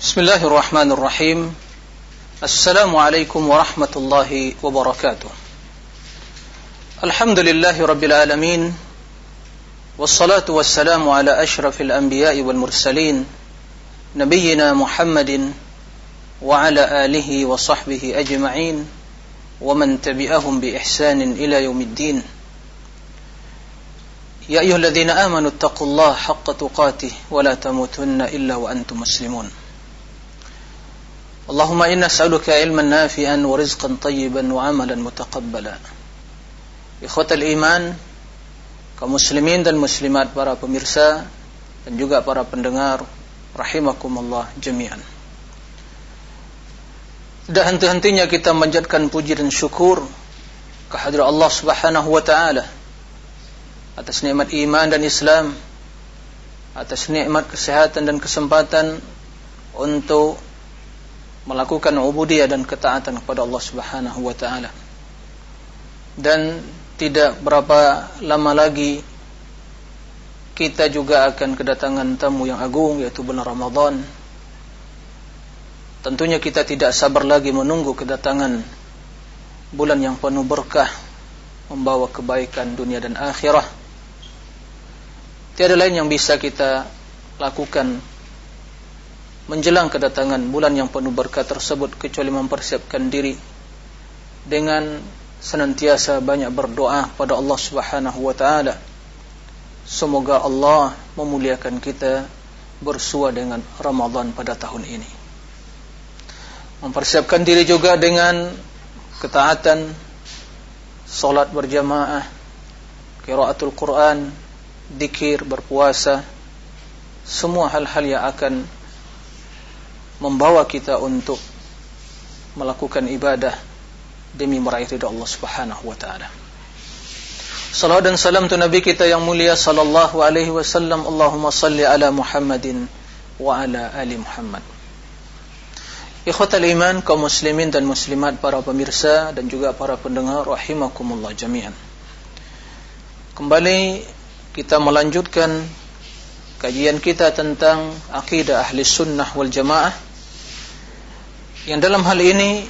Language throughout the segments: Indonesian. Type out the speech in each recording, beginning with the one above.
بسم الله الرحمن الرحيم. السلام عليكم ورحمة الله وبركاته. الحمد لله رب العالمين والصلاة والسلام على أشرف الأنبياء والمرسلين نبينا محمد وعلى آله وصحبه أجمعين ومن تبعهم بإحسان إلى يوم الدين. يا أيها الذين آمنوا اتقوا الله حق تقاته ولا تموتن إلا وأنتم مسلمون. اللهم إنا نسألك علما نافعا ورزقا طيبا وعملا متقبلا إخوة الإيمان kaum muslimin dan muslimat para pemirsa dan juga para pendengar rahimakumullah jami'an tidak henti-hentinya kita menjadikan puji dan syukur kehadirat Allah Subhanahu wa taala atas nikmat iman dan Islam atas nikmat kesehatan dan kesempatan untuk melakukan ubudiyah dan ketaatan kepada Allah Subhanahu wa taala. Dan tidak berapa lama lagi kita juga akan kedatangan tamu yang agung yaitu bulan Ramadan. Tentunya kita tidak sabar lagi menunggu kedatangan bulan yang penuh berkah membawa kebaikan dunia dan akhirat. Tiada lain yang bisa kita lakukan menjelang kedatangan bulan yang penuh berkah tersebut kecuali mempersiapkan diri dengan senantiasa banyak berdoa pada Allah Subhanahu wa taala. Semoga Allah memuliakan kita bersua dengan Ramadan pada tahun ini. Mempersiapkan diri juga dengan ketaatan salat berjamaah, qiraatul Quran, dikir, berpuasa, semua hal-hal yang akan membawa kita untuk melakukan ibadah demi meraih ridha Allah Subhanahu wa taala. Salawat dan salam tu Nabi kita yang mulia sallallahu alaihi wasallam. Allahumma salli ala Muhammadin wa ala ali Muhammad. Ikhwatal iman kaum muslimin dan muslimat para pemirsa dan juga para pendengar rahimakumullah jami'an. Kembali kita melanjutkan kajian kita tentang akidah ahli sunnah wal jamaah yang dalam hal ini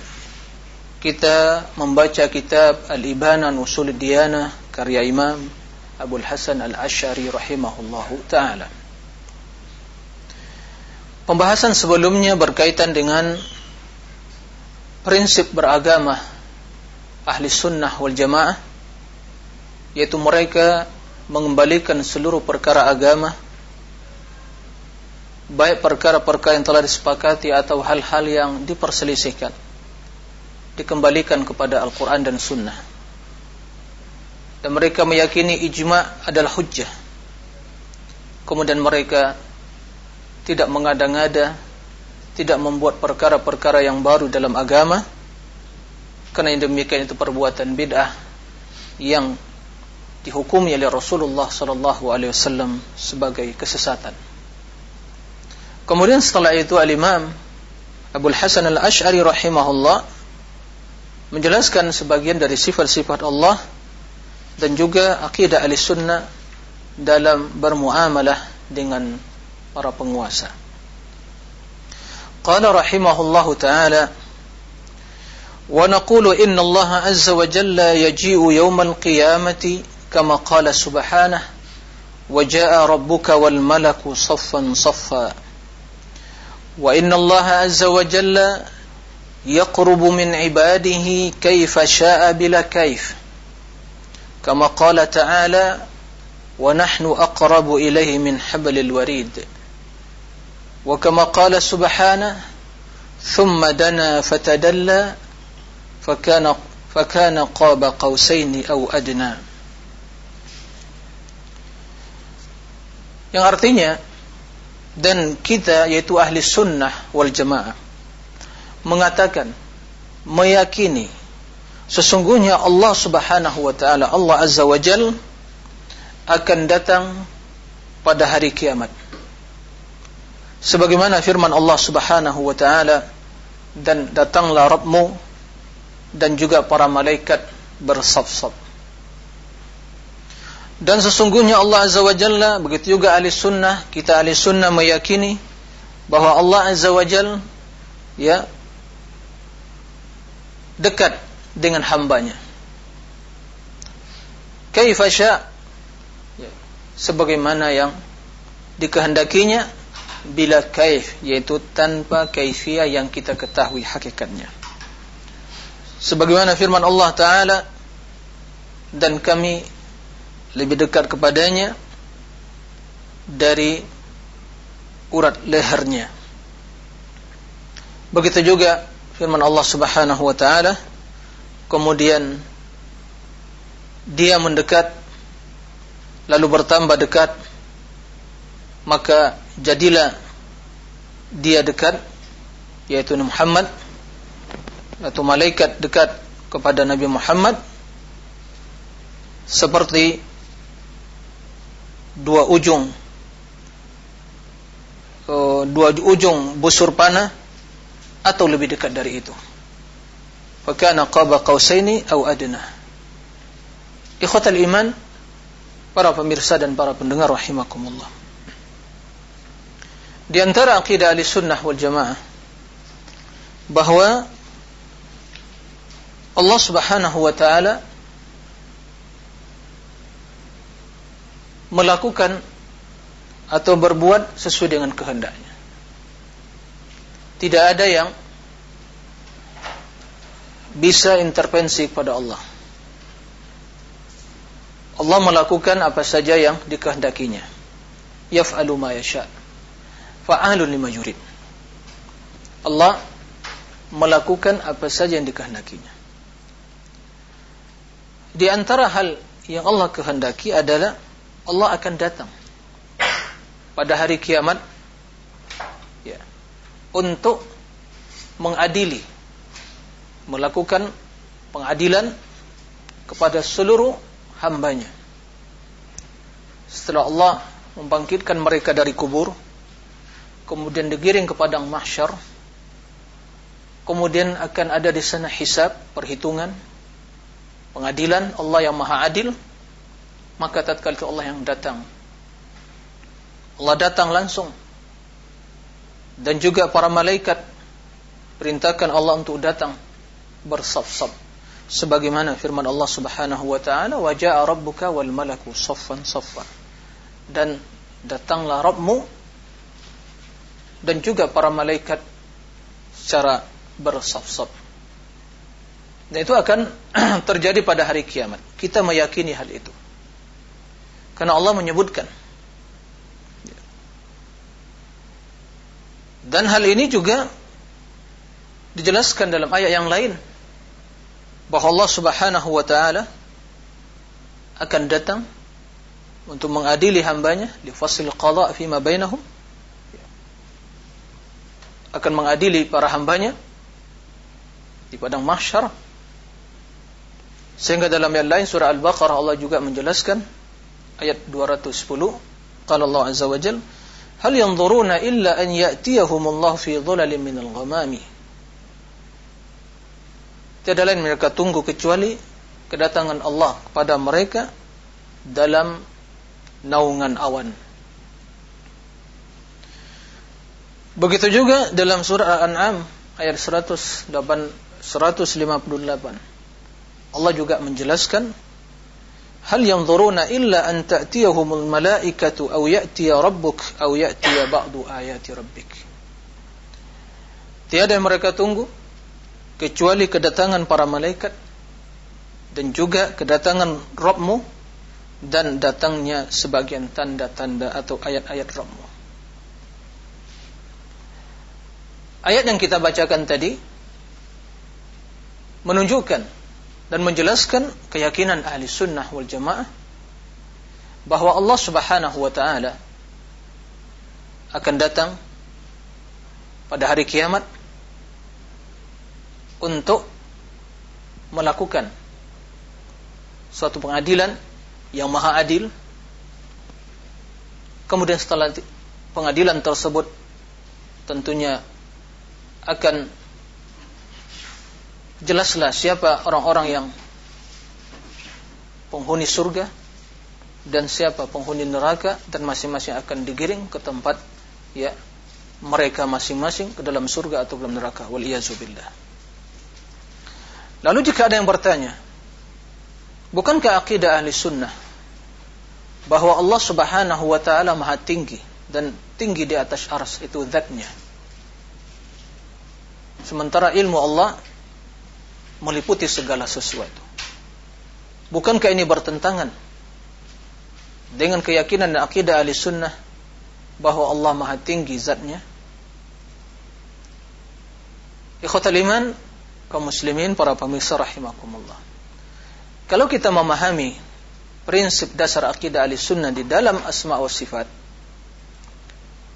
kita membaca kitab Al-Ibana Usul Diyana karya Imam Abu Hasan Al-Asy'ari rahimahullahu taala. Pembahasan sebelumnya berkaitan dengan prinsip beragama ahli sunnah wal jamaah yaitu mereka mengembalikan seluruh perkara agama baik perkara-perkara yang telah disepakati atau hal-hal yang diperselisihkan dikembalikan kepada Al-Quran dan Sunnah. Dan mereka meyakini ijma adalah hujjah. Kemudian mereka tidak mengada-ngada tidak membuat perkara-perkara yang baru dalam agama. Karena yang demikian itu perbuatan bid'ah yang dihukumi oleh Rasulullah sallallahu alaihi wasallam sebagai kesesatan Kemudian setelah itu Al-Imam Abu Hasan Al-Ash'ari rahimahullah menjelaskan sebagian dari sifat-sifat Allah dan juga akidah sunnah dalam bermuamalah dengan para penguasa. Qala rahimahullahu taala wa naqulu inna Allah azza wa jalla yaji'u yawmal qiyamati kama qala subhanahu wa jaa'a rabbuka wal malaku saffan saffa وإن الله عز وجل يقرب من عباده كيف شاء بلا كيف. كما قال تعالى ونحن أقرب إليه من حبل الوريد. وكما قال سبحانه ثم دنا فتدلى فكان فكان قاب قوسين أو أدنى. Yang artinya dan kita yaitu ahli sunnah wal jamaah mengatakan meyakini sesungguhnya Allah Subhanahu wa taala Allah Azza wa Jal akan datang pada hari kiamat. Sebagaimana firman Allah Subhanahu wa taala dan datanglah Rabbmu dan juga para malaikat bersaf-saf dan sesungguhnya Allah Azza wa Jalla begitu juga ahli sunnah kita ahli sunnah meyakini bahwa Allah Azza wa Jal ya dekat dengan hambanya. Kaifa sya' ya, sebagaimana yang dikehendakinya bila kaif yaitu tanpa kaifiyah yang kita ketahui hakikatnya. Sebagaimana firman Allah taala dan kami lebih dekat kepadanya dari urat lehernya. Begitu juga firman Allah Subhanahu wa taala kemudian dia mendekat lalu bertambah dekat maka jadilah dia dekat yaitu Muhammad atau malaikat dekat kepada Nabi Muhammad seperti dua ujung dua ujung busur panah atau lebih dekat dari itu. Fakana qaba qausaini au adna. Ikhwatal iman, para pemirsa dan para pendengar rahimakumullah. Di antara akidah Ahlussunnah wal Jamaah bahwa Allah Subhanahu wa taala melakukan atau berbuat sesuai dengan kehendaknya. Tidak ada yang bisa intervensi kepada Allah. Allah melakukan apa saja yang dikehendakinya. Yaf'alu ma yasha. Fa'alun lima yurid. Allah melakukan apa saja yang dikehendakinya. Di antara hal yang Allah kehendaki adalah Allah akan datang pada hari kiamat ya, untuk mengadili melakukan pengadilan kepada seluruh hambanya. Setelah Allah membangkitkan mereka dari kubur kemudian digiring ke padang mahsyar kemudian akan ada di sana hisab perhitungan pengadilan Allah yang maha adil maka tatkala Allah yang datang. Allah datang langsung. Dan juga para malaikat perintahkan Allah untuk datang bersaf-saf. Sebagaimana firman Allah Subhanahu wa taala wa jaa rabbuka wal malaku saffan saffa dan datanglah Rabbmu dan juga para malaikat secara bersaf-saf. Dan itu akan terjadi pada hari kiamat. Kita meyakini hal itu karena Allah menyebutkan. Dan hal ini juga dijelaskan dalam ayat yang lain. Bahwa Allah Subhanahu wa taala akan datang untuk mengadili hambanya di fasil qada fi ma bainahum. Akan mengadili para hambanya di padang mahsyar. Sehingga dalam ayat lain surah Al-Baqarah Allah juga menjelaskan ayat 210 qala Allah azza wa jalla Hal yanzuruna illa an ya'tiyahumullah fi dhulalin minal ghamami. Tiada lain mereka tunggu kecuali kedatangan Allah kepada mereka dalam naungan awan. Begitu juga dalam surah Al-An'am ayat 108 158. Allah juga menjelaskan hal yanzuruna illa an ta'tiyahumul malaikatu aw ya'tiya rabbuk aw ya'tiya ba'du ayati rabbik. Tiada yang mereka tunggu kecuali kedatangan para malaikat dan juga kedatangan Rabbmu dan datangnya sebagian tanda-tanda atau ayat-ayat Rabbmu. Ayat yang kita bacakan tadi menunjukkan dan menjelaskan keyakinan ahli sunnah wal jamaah bahwa Allah subhanahu wa ta'ala akan datang pada hari kiamat untuk melakukan suatu pengadilan yang maha adil. Kemudian setelah pengadilan tersebut tentunya akan jelaslah siapa orang-orang yang penghuni surga dan siapa penghuni neraka dan masing-masing akan digiring ke tempat ya mereka masing-masing ke dalam surga atau dalam neraka. Waliyazubillah. Lalu jika ada yang bertanya, bukankah akidah ahli sunnah bahwa Allah subhanahu wa ta'ala maha tinggi dan tinggi di atas aras itu zatnya. Sementara ilmu Allah meliputi segala sesuatu. Bukankah ini bertentangan dengan keyakinan dan akidah ahli sunnah bahwa Allah maha tinggi zatnya? Ikhwatal iman, kaum muslimin, para pemirsa rahimakumullah. Kalau kita memahami prinsip dasar akidah ahli sunnah di dalam asma wa sifat,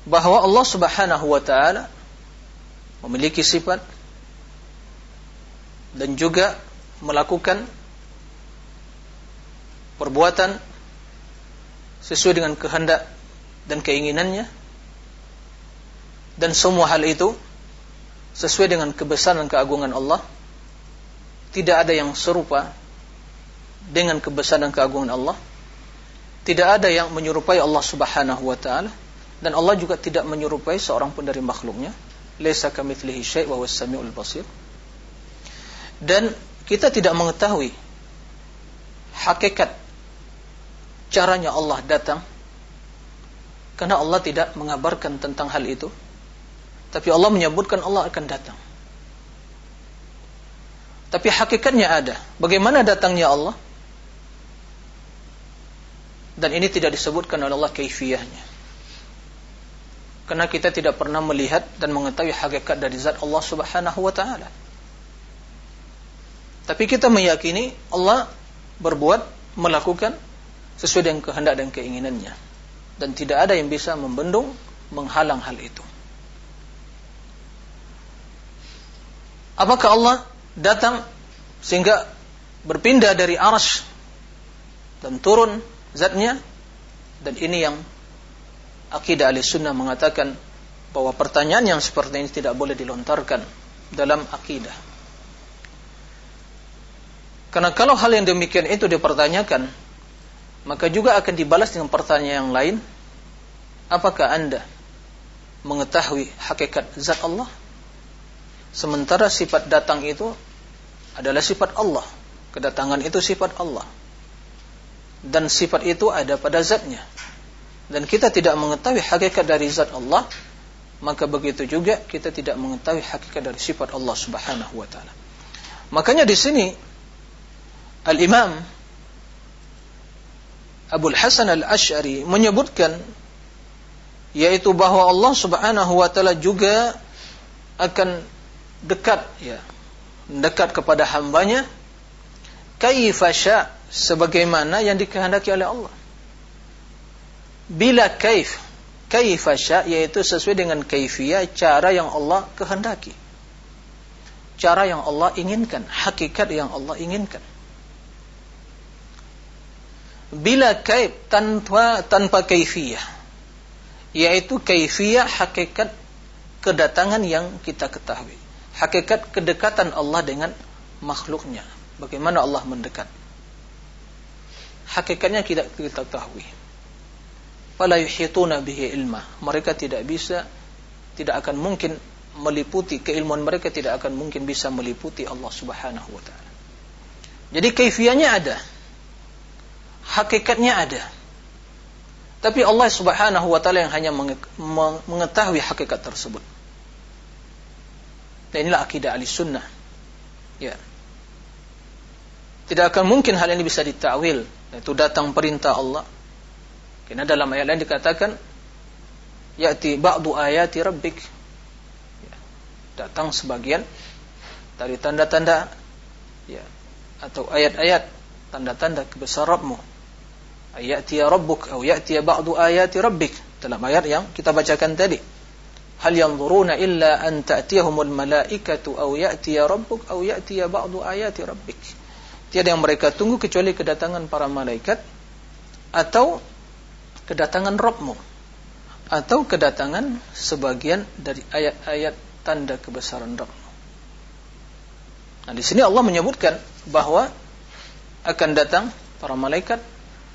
bahwa Allah subhanahu wa ta'ala memiliki sifat dan juga melakukan perbuatan sesuai dengan kehendak dan keinginannya. Dan semua hal itu sesuai dengan kebesaran dan keagungan Allah. Tidak ada yang serupa dengan kebesaran dan keagungan Allah. Tidak ada yang menyerupai Allah subhanahu wa ta'ala. Dan Allah juga tidak menyerupai seorang pun dari makhluknya. Laisa kamitslihi syai' wa samiul basir dan kita tidak mengetahui hakikat caranya Allah datang karena Allah tidak mengabarkan tentang hal itu tapi Allah menyebutkan Allah akan datang. Tapi hakikatnya ada. Bagaimana datangnya Allah? Dan ini tidak disebutkan oleh Allah kaifiyahnya. Karena kita tidak pernah melihat dan mengetahui hakikat dari zat Allah Subhanahu wa taala. Tapi kita meyakini Allah berbuat, melakukan sesuai dengan kehendak dan keinginannya. Dan tidak ada yang bisa membendung, menghalang hal itu. Apakah Allah datang sehingga berpindah dari aras dan turun zatnya dan ini yang akidah ahli sunnah mengatakan bahwa pertanyaan yang seperti ini tidak boleh dilontarkan dalam akidah karena kalau hal yang demikian itu dipertanyakan maka juga akan dibalas dengan pertanyaan yang lain apakah anda mengetahui hakikat zat Allah Sementara sifat datang itu adalah sifat Allah. Kedatangan itu sifat Allah. Dan sifat itu ada pada zatnya. Dan kita tidak mengetahui hakikat dari zat Allah, maka begitu juga kita tidak mengetahui hakikat dari sifat Allah Subhanahu wa taala. Makanya di sini Al-Imam Abu Hasan Al-Asy'ari menyebutkan yaitu bahwa Allah Subhanahu wa taala juga akan dekat ya dekat kepada hambanya. Kaifasya sebagaimana yang dikehendaki oleh Allah. Bila kaif kaifasya yaitu sesuai dengan kaifiyah cara yang Allah kehendaki. Cara yang Allah inginkan hakikat yang Allah inginkan bila kaif tanpa tanpa kaifiyah yaitu kaifiyah hakikat kedatangan yang kita ketahui hakikat kedekatan Allah dengan makhluknya. Bagaimana Allah mendekat. Hakikatnya tidak kita ketahui. Fala yuhituna bihi ilma. Mereka tidak bisa, tidak akan mungkin meliputi keilmuan mereka tidak akan mungkin bisa meliputi Allah Subhanahu wa taala. Jadi kaifiannya ada. Hakikatnya ada. Tapi Allah Subhanahu wa taala yang hanya mengetahui hakikat tersebut. Dan inilah akidah ahli sunnah. Ya. Tidak akan mungkin hal ini bisa ditakwil. Itu datang perintah Allah. Karena dalam ayat lain dikatakan, Ya'ti ba'du ayati rabbik. Ya. Datang sebagian dari tanda-tanda ya, atau ayat-ayat tanda-tanda kebesaran Rabbmu. Ayati ya rabbuk atau ya'ti ba'du ayati rabbik dalam ayat yang kita bacakan tadi hal yanzuruna illa an ta'tiyahumul malaikatu aw ya'tiya rabbuk aw ya'tiya ba'du ayati rabbik. Tiada yang mereka tunggu kecuali kedatangan para malaikat atau kedatangan Rabbmu atau kedatangan sebagian dari ayat-ayat tanda kebesaran Rabbmu. Nah, di sini Allah menyebutkan bahwa akan datang para malaikat,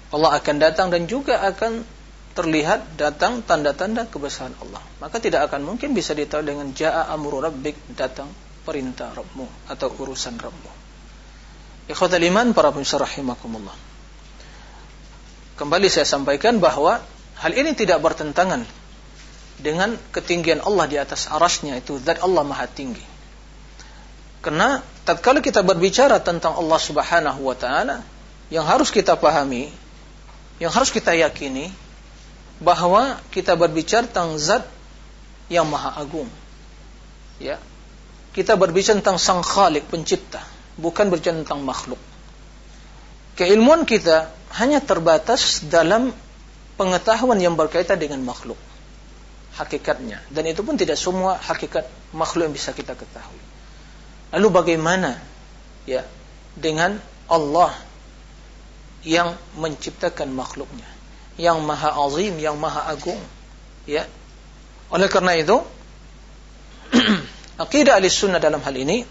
Allah akan datang dan juga akan terlihat datang tanda-tanda kebesaran Allah. Maka tidak akan mungkin bisa ditahu dengan ja'a amru rabbik datang perintah Rabbmu atau urusan Rabbmu. Ikhwatal iman para pemirsa rahimakumullah. Kembali saya sampaikan bahwa hal ini tidak bertentangan dengan ketinggian Allah di atas arasnya itu zat Allah maha tinggi. Karena tatkala kita berbicara tentang Allah Subhanahu wa taala, yang harus kita pahami, yang harus kita yakini bahwa kita berbicara tentang zat yang maha agung. Ya. Kita berbicara tentang sang khalik pencipta, bukan berbicara tentang makhluk. Keilmuan kita hanya terbatas dalam pengetahuan yang berkaitan dengan makhluk. Hakikatnya. Dan itu pun tidak semua hakikat makhluk yang bisa kita ketahui. Lalu bagaimana ya dengan Allah yang menciptakan makhluknya? yang maha azim, yang maha agung. Ya. Oleh karena itu, akidah ahli sunnah dalam hal ini,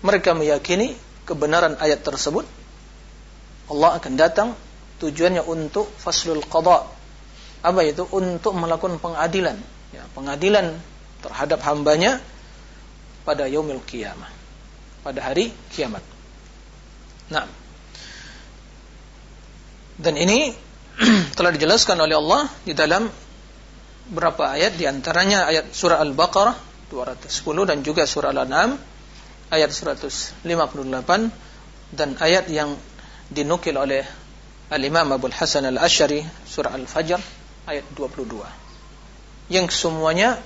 mereka meyakini kebenaran ayat tersebut. Allah akan datang tujuannya untuk faslul qada. Apa itu? Untuk melakukan pengadilan. Ya, pengadilan terhadap hambanya pada yaumil kiamah. Pada hari kiamat. Nah. Dan ini telah dijelaskan oleh Allah di dalam berapa ayat? Di antaranya ayat surah Al-Baqarah 210 dan juga surah Al-An'am ayat 158 dan ayat yang dinukil oleh Al-Imam Abu Hasan Al-Asy'ari surah Al-Fajr ayat 22 yang semuanya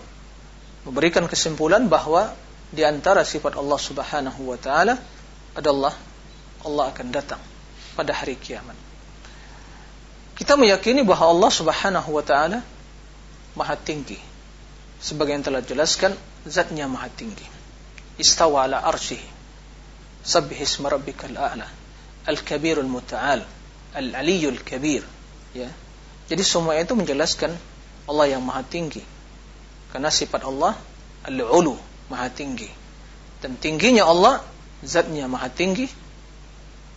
memberikan kesimpulan bahwa di antara sifat Allah Subhanahu wa taala adalah Allah akan datang pada hari kiamat kita meyakini bahwa Allah Subhanahu wa taala Maha tinggi. Sebagian telah jelaskan zatnya Maha tinggi. Istawa ala arsyihi. Sabbih isma rabbikal a'la. Al-kabirul muta'al. Al-aliyul kabir. Ya. Jadi semua itu menjelaskan Allah yang Maha tinggi. Karena sifat Allah al-ulu, Maha tinggi. Dan tingginya Allah zatnya Maha tinggi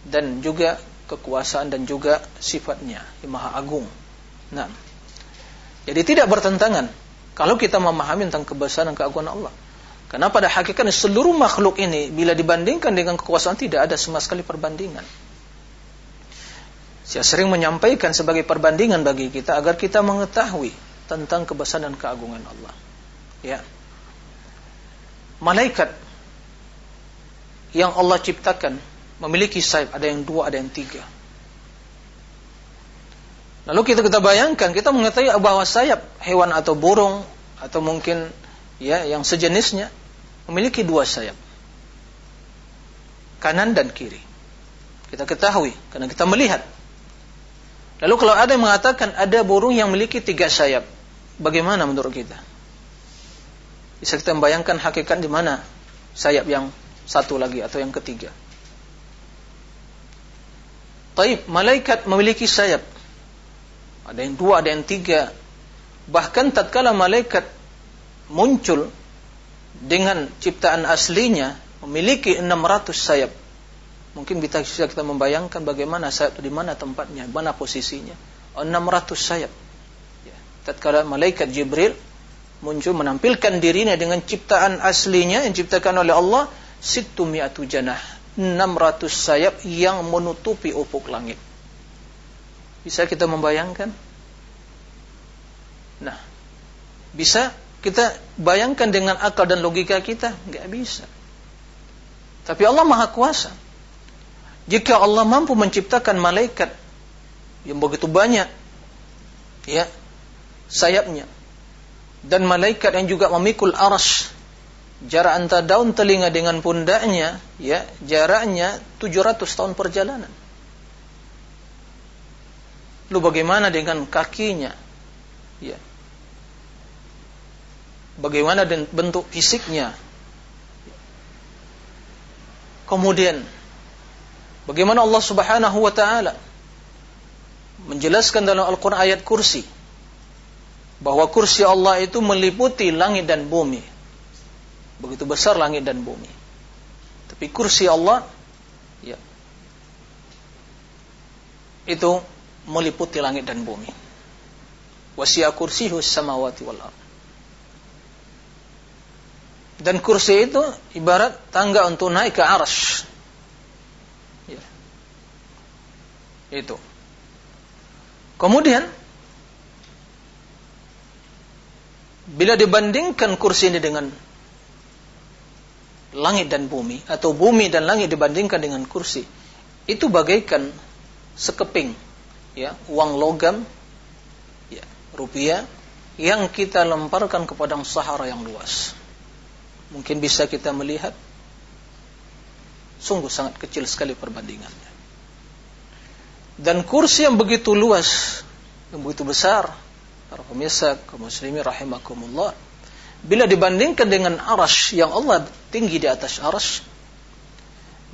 dan juga kekuasaan dan juga sifatnya yang maha agung. Nah, jadi tidak bertentangan kalau kita memahami tentang kebesaran dan keagungan Allah. Karena pada hakikatnya seluruh makhluk ini bila dibandingkan dengan kekuasaan tidak ada sama sekali perbandingan. Saya sering menyampaikan sebagai perbandingan bagi kita agar kita mengetahui tentang kebesaran dan keagungan Allah. Ya. Malaikat yang Allah ciptakan memiliki sayap, ada yang dua, ada yang tiga. Lalu kita kita bayangkan, kita mengetahui bahwa sayap hewan atau burung atau mungkin ya yang sejenisnya memiliki dua sayap. Kanan dan kiri. Kita ketahui karena kita melihat. Lalu kalau ada yang mengatakan ada burung yang memiliki tiga sayap, bagaimana menurut kita? Bisa kita membayangkan hakikat di mana sayap yang satu lagi atau yang ketiga? Taib, malaikat memiliki sayap. Ada yang dua, ada yang tiga. Bahkan tatkala malaikat muncul dengan ciptaan aslinya memiliki 600 sayap. Mungkin bisa kita membayangkan bagaimana sayap di mana tempatnya, mana posisinya. 600 sayap. Ya. Tatkala malaikat Jibril muncul menampilkan dirinya dengan ciptaan aslinya yang diciptakan oleh Allah, situ mi'atu janah 600 sayap yang menutupi ufuk langit. Bisa kita membayangkan? Nah, bisa kita bayangkan dengan akal dan logika kita? Nggak bisa. Tapi Allah Maha Kuasa. Jika Allah mampu menciptakan malaikat yang begitu banyak, ya, sayapnya, dan malaikat yang juga memikul aras jarak antara daun telinga dengan pundaknya ya jaraknya 700 tahun perjalanan. Lu bagaimana dengan kakinya? Ya. Bagaimana bentuk fisiknya? Kemudian bagaimana Allah Subhanahu wa taala menjelaskan dalam Al-Qur'an ayat kursi? Bahwa kursi Allah itu meliputi langit dan bumi Begitu besar langit dan bumi. Tapi kursi Allah ya itu meliputi langit dan bumi. Wasi'a kursiyyuhu samawati wal. Dan kursi itu ibarat tangga untuk naik ke arsy. Ya. Itu. Kemudian bila dibandingkan kursi ini dengan langit dan bumi atau bumi dan langit dibandingkan dengan kursi, itu bagaikan sekeping ya, uang logam ya, rupiah yang kita lemparkan ke padang sahara yang luas. Mungkin bisa kita melihat sungguh sangat kecil sekali perbandingannya. Dan kursi yang begitu luas, yang begitu besar, para pemirsa kaum muslimin rahimakumullah, bila dibandingkan dengan arash yang Allah tinggi di atas arash,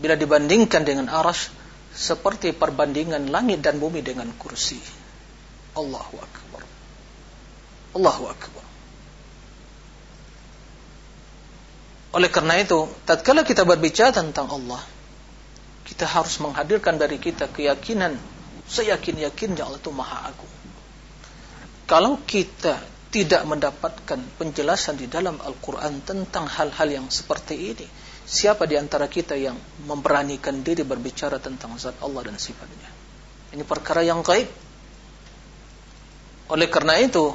bila dibandingkan dengan arash, seperti perbandingan langit dan bumi dengan kursi. Allahu Akbar. Allahu Akbar. Oleh karena itu, tatkala kita berbicara tentang Allah, kita harus menghadirkan dari kita keyakinan seyakin-yakinnya Allah itu Maha Agung. Kalau kita tidak mendapatkan penjelasan di dalam Al-Quran tentang hal-hal yang seperti ini, siapa di antara kita yang memberanikan diri berbicara tentang zat Allah dan sifatnya? Ini perkara yang gaib. Oleh karena itu,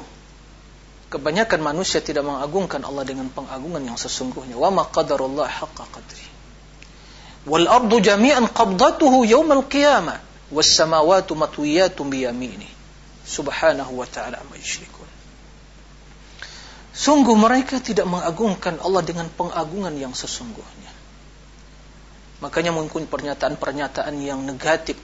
kebanyakan manusia tidak mengagungkan Allah dengan pengagungan yang sesungguhnya. Wa ma qadarullah haqqa qadri. Wal ardu jami'an qabdatuhu yawmal qiyamah was-samawati matwiyatun biyamini subhanahu wa ta'ala amma Sungguh mereka tidak mengagungkan Allah dengan pengagungan yang sesungguhnya. Makanya mungkin pernyataan-pernyataan yang negatif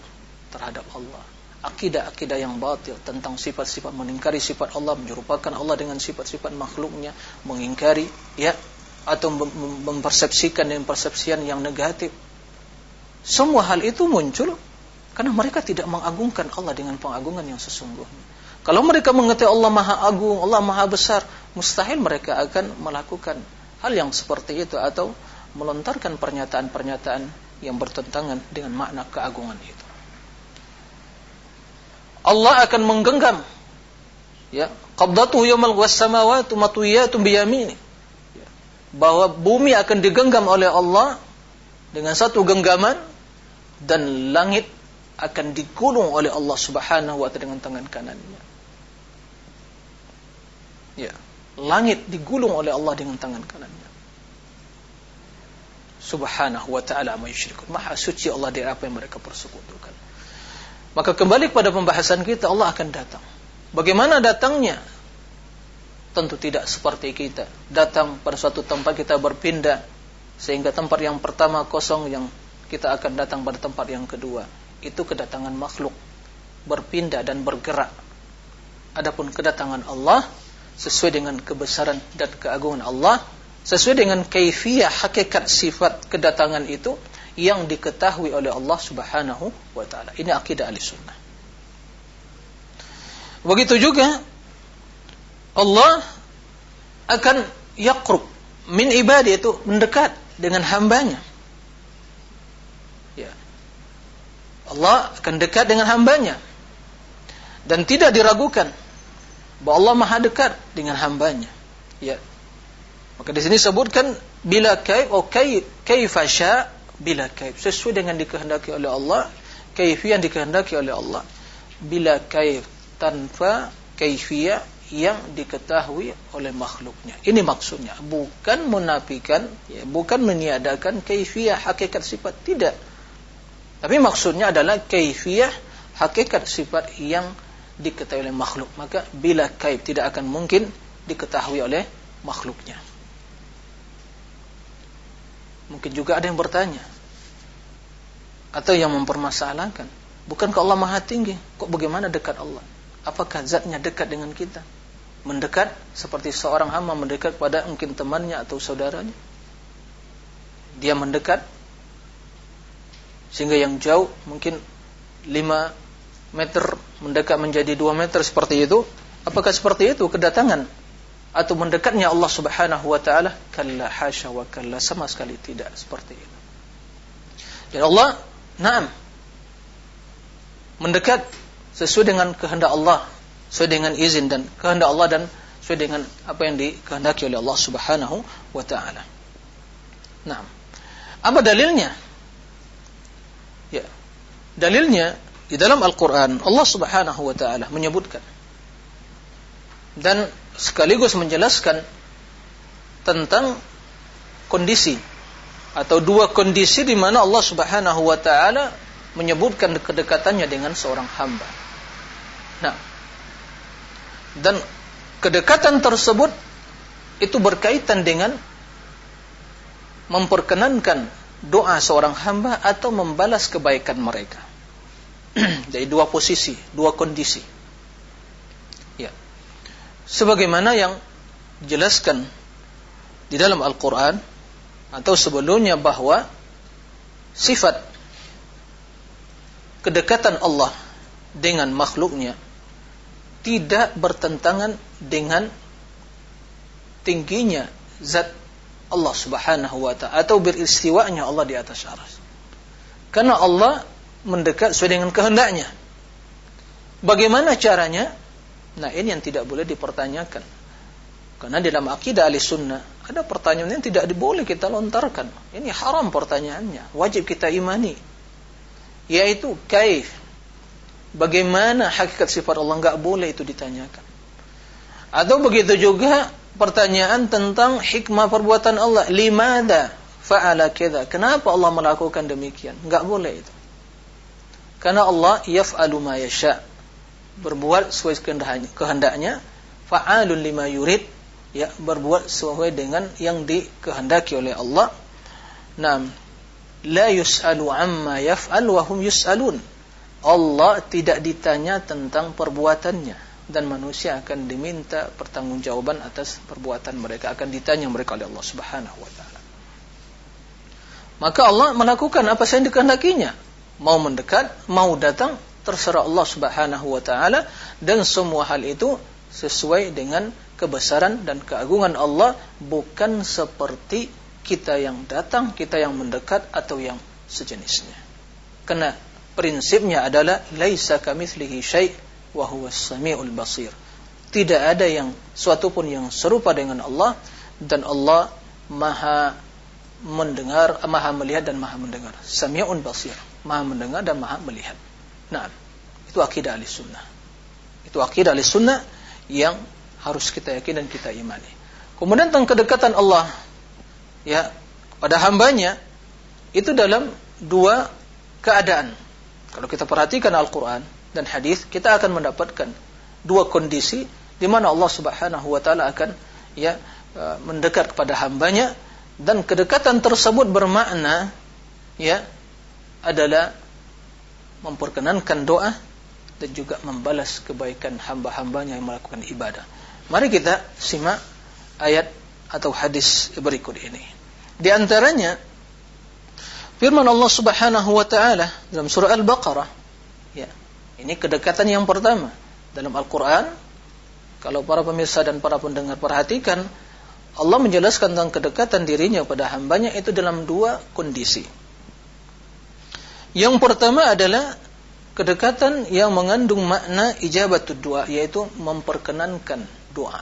terhadap Allah. Akidah-akidah yang batil tentang sifat-sifat meningkari sifat Allah, menyerupakan Allah dengan sifat-sifat makhluknya, mengingkari ya atau mempersepsikan dengan persepsian yang negatif. Semua hal itu muncul karena mereka tidak mengagungkan Allah dengan pengagungan yang sesungguhnya. Kalau mereka mengetahui Allah Maha Agung, Allah Maha Besar, mustahil mereka akan melakukan hal yang seperti itu atau melontarkan pernyataan-pernyataan yang bertentangan dengan makna keagungan itu. Allah akan menggenggam ya, qabdatuhu yawmal was-samawati matwiyatun biyamini. Ya, bahwa bumi akan digenggam oleh Allah dengan satu genggaman dan langit akan digulung oleh Allah Subhanahu wa taala dengan tangan kanannya. Ya, langit digulung oleh Allah dengan tangan kanannya. Subhanahu wa taala ma Maha suci Allah dari apa yang mereka persekutukan. Maka kembali kepada pembahasan kita Allah akan datang. Bagaimana datangnya? Tentu tidak seperti kita. Datang pada suatu tempat kita berpindah sehingga tempat yang pertama kosong yang kita akan datang pada tempat yang kedua itu kedatangan makhluk berpindah dan bergerak. Adapun kedatangan Allah sesuai dengan kebesaran dan keagungan Allah, sesuai dengan kaifiyah hakikat sifat kedatangan itu yang diketahui oleh Allah Subhanahu wa taala. Ini akidah Ahlussunnah. Begitu juga Allah akan yaqrub min ibadi itu mendekat dengan hambanya. Allah akan dekat dengan hambanya dan tidak diragukan bahwa Allah maha dekat dengan hambanya. Ya. Maka di sini sebutkan bila kaif atau kaif kaifasya bila kaif. Sesuai dengan dikehendaki oleh Allah kaifiyah yang dikehendaki oleh Allah. Bila kaif tanpa kaifiyah yang diketahui oleh makhluknya. Ini maksudnya, bukan menafikan, ya, bukan meniadakan kaifiyah hakikat sifat, tidak. Tapi maksudnya adalah kaifiyah hakikat sifat yang diketahui oleh makhluk. Maka bila kaif tidak akan mungkin diketahui oleh makhluknya. Mungkin juga ada yang bertanya atau yang mempermasalahkan, bukankah Allah Maha tinggi? Kok bagaimana dekat Allah? Apakah zatnya dekat dengan kita? Mendekat seperti seorang hamba mendekat pada mungkin temannya atau saudaranya. Dia mendekat sehingga yang jauh mungkin 5 meter mendekat menjadi 2 meter seperti itu apakah seperti itu kedatangan atau mendekatnya Allah Subhanahu wa taala kalla hasya wa kalla sama sekali tidak seperti itu jadi Allah naam mendekat sesuai dengan kehendak Allah sesuai dengan izin dan kehendak Allah dan sesuai dengan apa yang dikehendaki oleh Allah Subhanahu wa taala. Nah, apa dalilnya? Ya. Dalilnya di dalam Al-Qur'an Allah Subhanahu wa taala menyebutkan dan sekaligus menjelaskan tentang kondisi atau dua kondisi di mana Allah Subhanahu wa taala menyebutkan kedekatannya dengan seorang hamba. Nah, dan kedekatan tersebut itu berkaitan dengan memperkenankan doa seorang hamba atau membalas kebaikan mereka. Jadi dua posisi, dua kondisi. Ya. Sebagaimana yang dijelaskan di dalam Al-Qur'an atau sebelumnya bahwa sifat kedekatan Allah dengan makhluknya tidak bertentangan dengan tingginya zat Allah Subhanahu wa taala atau beristiwanya Allah di atas aras. Karena Allah mendekat sesuai dengan kehendaknya. Bagaimana caranya? Nah, ini yang tidak boleh dipertanyakan. Karena dalam akidah ahli sunnah ada pertanyaan yang tidak boleh kita lontarkan. Ini haram pertanyaannya. Wajib kita imani. Yaitu kaif. Bagaimana hakikat sifat Allah nggak boleh itu ditanyakan. Atau begitu juga pertanyaan tentang hikmah perbuatan Allah. Limada fa'ala kita. Kenapa Allah melakukan demikian? Nggak boleh itu. Karena Allah yaf'alu ma yasha. Berbuat sesuai kehendaknya. Fa'alun lima yurid ya berbuat sesuai dengan yang dikehendaki oleh Allah. Nam la yus'alu amma yaf'al wa hum yus'alun. Allah tidak ditanya tentang perbuatannya dan manusia akan diminta pertanggungjawaban atas perbuatan mereka akan ditanya mereka oleh Allah Subhanahu wa taala. Maka Allah melakukan apa yang dikehendakinya. Mau mendekat, mau datang, terserah Allah Subhanahu wa taala dan semua hal itu sesuai dengan kebesaran dan keagungan Allah bukan seperti kita yang datang, kita yang mendekat atau yang sejenisnya. Karena prinsipnya adalah laisa kamitslihi syai' wa huwas samiul basir. Tidak ada yang suatu pun yang serupa dengan Allah dan Allah Maha mendengar, Maha melihat dan Maha mendengar. Samiun basir, Maha mendengar dan Maha melihat. Nah, itu akidah Ahlussunnah. Itu akidah Ahlussunnah yang harus kita yakin dan kita imani. Kemudian tentang kedekatan Allah ya pada hambanya itu dalam dua keadaan. Kalau kita perhatikan Al-Quran dan hadis, kita akan mendapatkan dua kondisi di mana Allah Subhanahu Wa Taala akan ya e, mendekat kepada hambanya dan kedekatan tersebut bermakna ya adalah memperkenankan doa dan juga membalas kebaikan hamba-hambanya yang melakukan ibadah. Mari kita simak ayat atau hadis berikut ini. Di antaranya firman Allah Subhanahu wa taala dalam surah Al-Baqarah. Ya. Ini kedekatan yang pertama dalam Al-Qur'an. Kalau para pemirsa dan para pendengar perhatikan, Allah menjelaskan tentang kedekatan dirinya pada hambanya itu dalam dua kondisi. Yang pertama adalah kedekatan yang mengandung makna ijabat doa yaitu memperkenankan doa.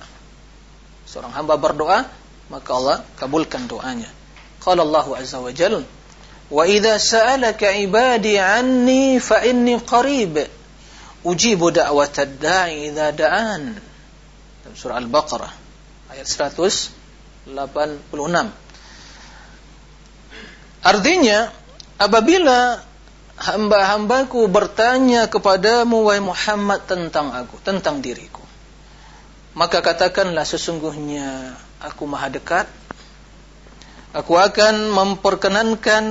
Seorang hamba berdoa, maka Allah kabulkan doanya. Qala Allah Azza wa Jalla, "Wa idza sa'alaka 'ibadi 'anni fa inni qarib, ujibu da'watad da'i idza da'an." Dalam surah Al-Baqarah ayat 186. Artinya, apabila hamba-hambaku bertanya kepadamu wahai Muhammad tentang aku, tentang diriku. Maka katakanlah sesungguhnya aku maha dekat. Aku akan memperkenankan,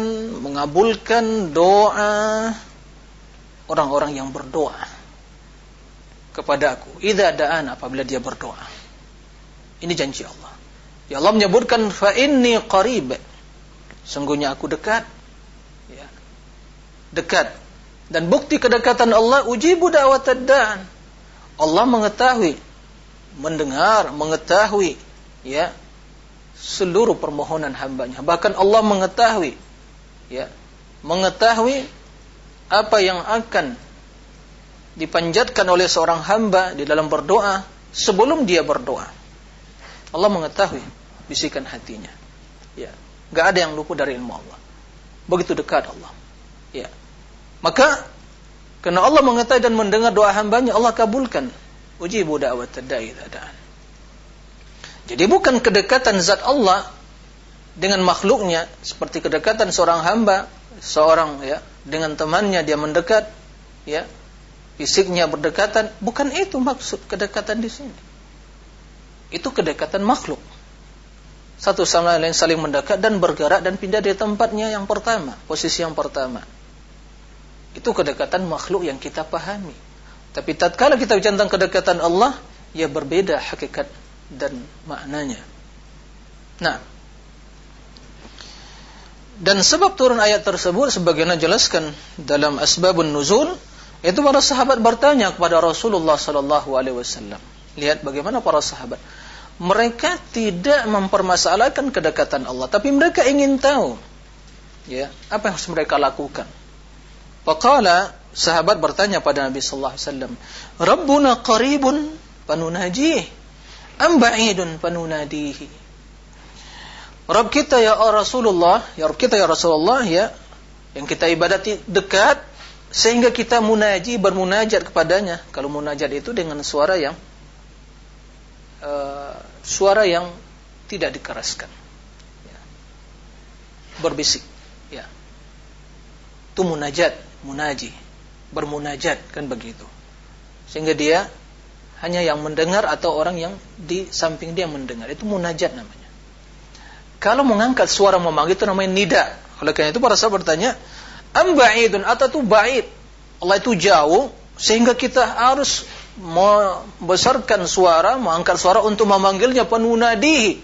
mengabulkan doa orang-orang yang berdoa kepada aku. Idza da'an apabila dia berdoa. Ini janji Allah. Ya Allah menyebutkan fa inni qarib. Sungguhnya aku dekat. Dekat. Dan bukti kedekatan Allah ujibu da'watad da'an. Allah mengetahui mendengar, mengetahui ya seluruh permohonan hambanya. Bahkan Allah mengetahui ya mengetahui apa yang akan dipanjatkan oleh seorang hamba di dalam berdoa sebelum dia berdoa. Allah mengetahui bisikan hatinya. Ya, nggak ada yang luput dari ilmu Allah. Begitu dekat Allah. Ya. Maka karena Allah mengetahui dan mendengar doa hambanya, Allah kabulkan. Ujibu tadai da'an. Jadi bukan kedekatan zat Allah dengan makhluknya seperti kedekatan seorang hamba, seorang ya dengan temannya dia mendekat, ya fisiknya berdekatan, bukan itu maksud kedekatan di sini. Itu kedekatan makhluk. Satu sama lain saling mendekat dan bergerak dan pindah dari tempatnya yang pertama, posisi yang pertama. Itu kedekatan makhluk yang kita pahami. Tapi tatkala kita bicara tentang kedekatan Allah, ya berbeda hakikat dan maknanya. Nah, dan sebab turun ayat tersebut sebagaimana jelaskan dalam asbabun nuzul itu para sahabat bertanya kepada Rasulullah sallallahu alaihi wasallam. Lihat bagaimana para sahabat mereka tidak mempermasalahkan kedekatan Allah, tapi mereka ingin tahu ya, apa yang harus mereka lakukan. Faqala sahabat bertanya pada Nabi sallallahu alaihi wasallam, "Rabbuna qaribun panunajih am ba'idun panunadihi?" Rabb kita ya Rasulullah, ya Rabb kita ya Rasulullah ya, yang kita ibadati dekat sehingga kita munaji bermunajat kepadanya. Kalau munajat itu dengan suara yang uh, suara yang tidak dikeraskan ya. berbisik ya itu munajat munaji bermunajat kan begitu sehingga dia hanya yang mendengar atau orang yang di samping dia mendengar itu munajat namanya kalau mengangkat suara memanggil itu namanya nida oleh karena itu para sahabat bertanya am ba'idun atau itu ba'id Allah itu jauh sehingga kita harus membesarkan suara, mengangkat suara untuk memanggilnya penunadi.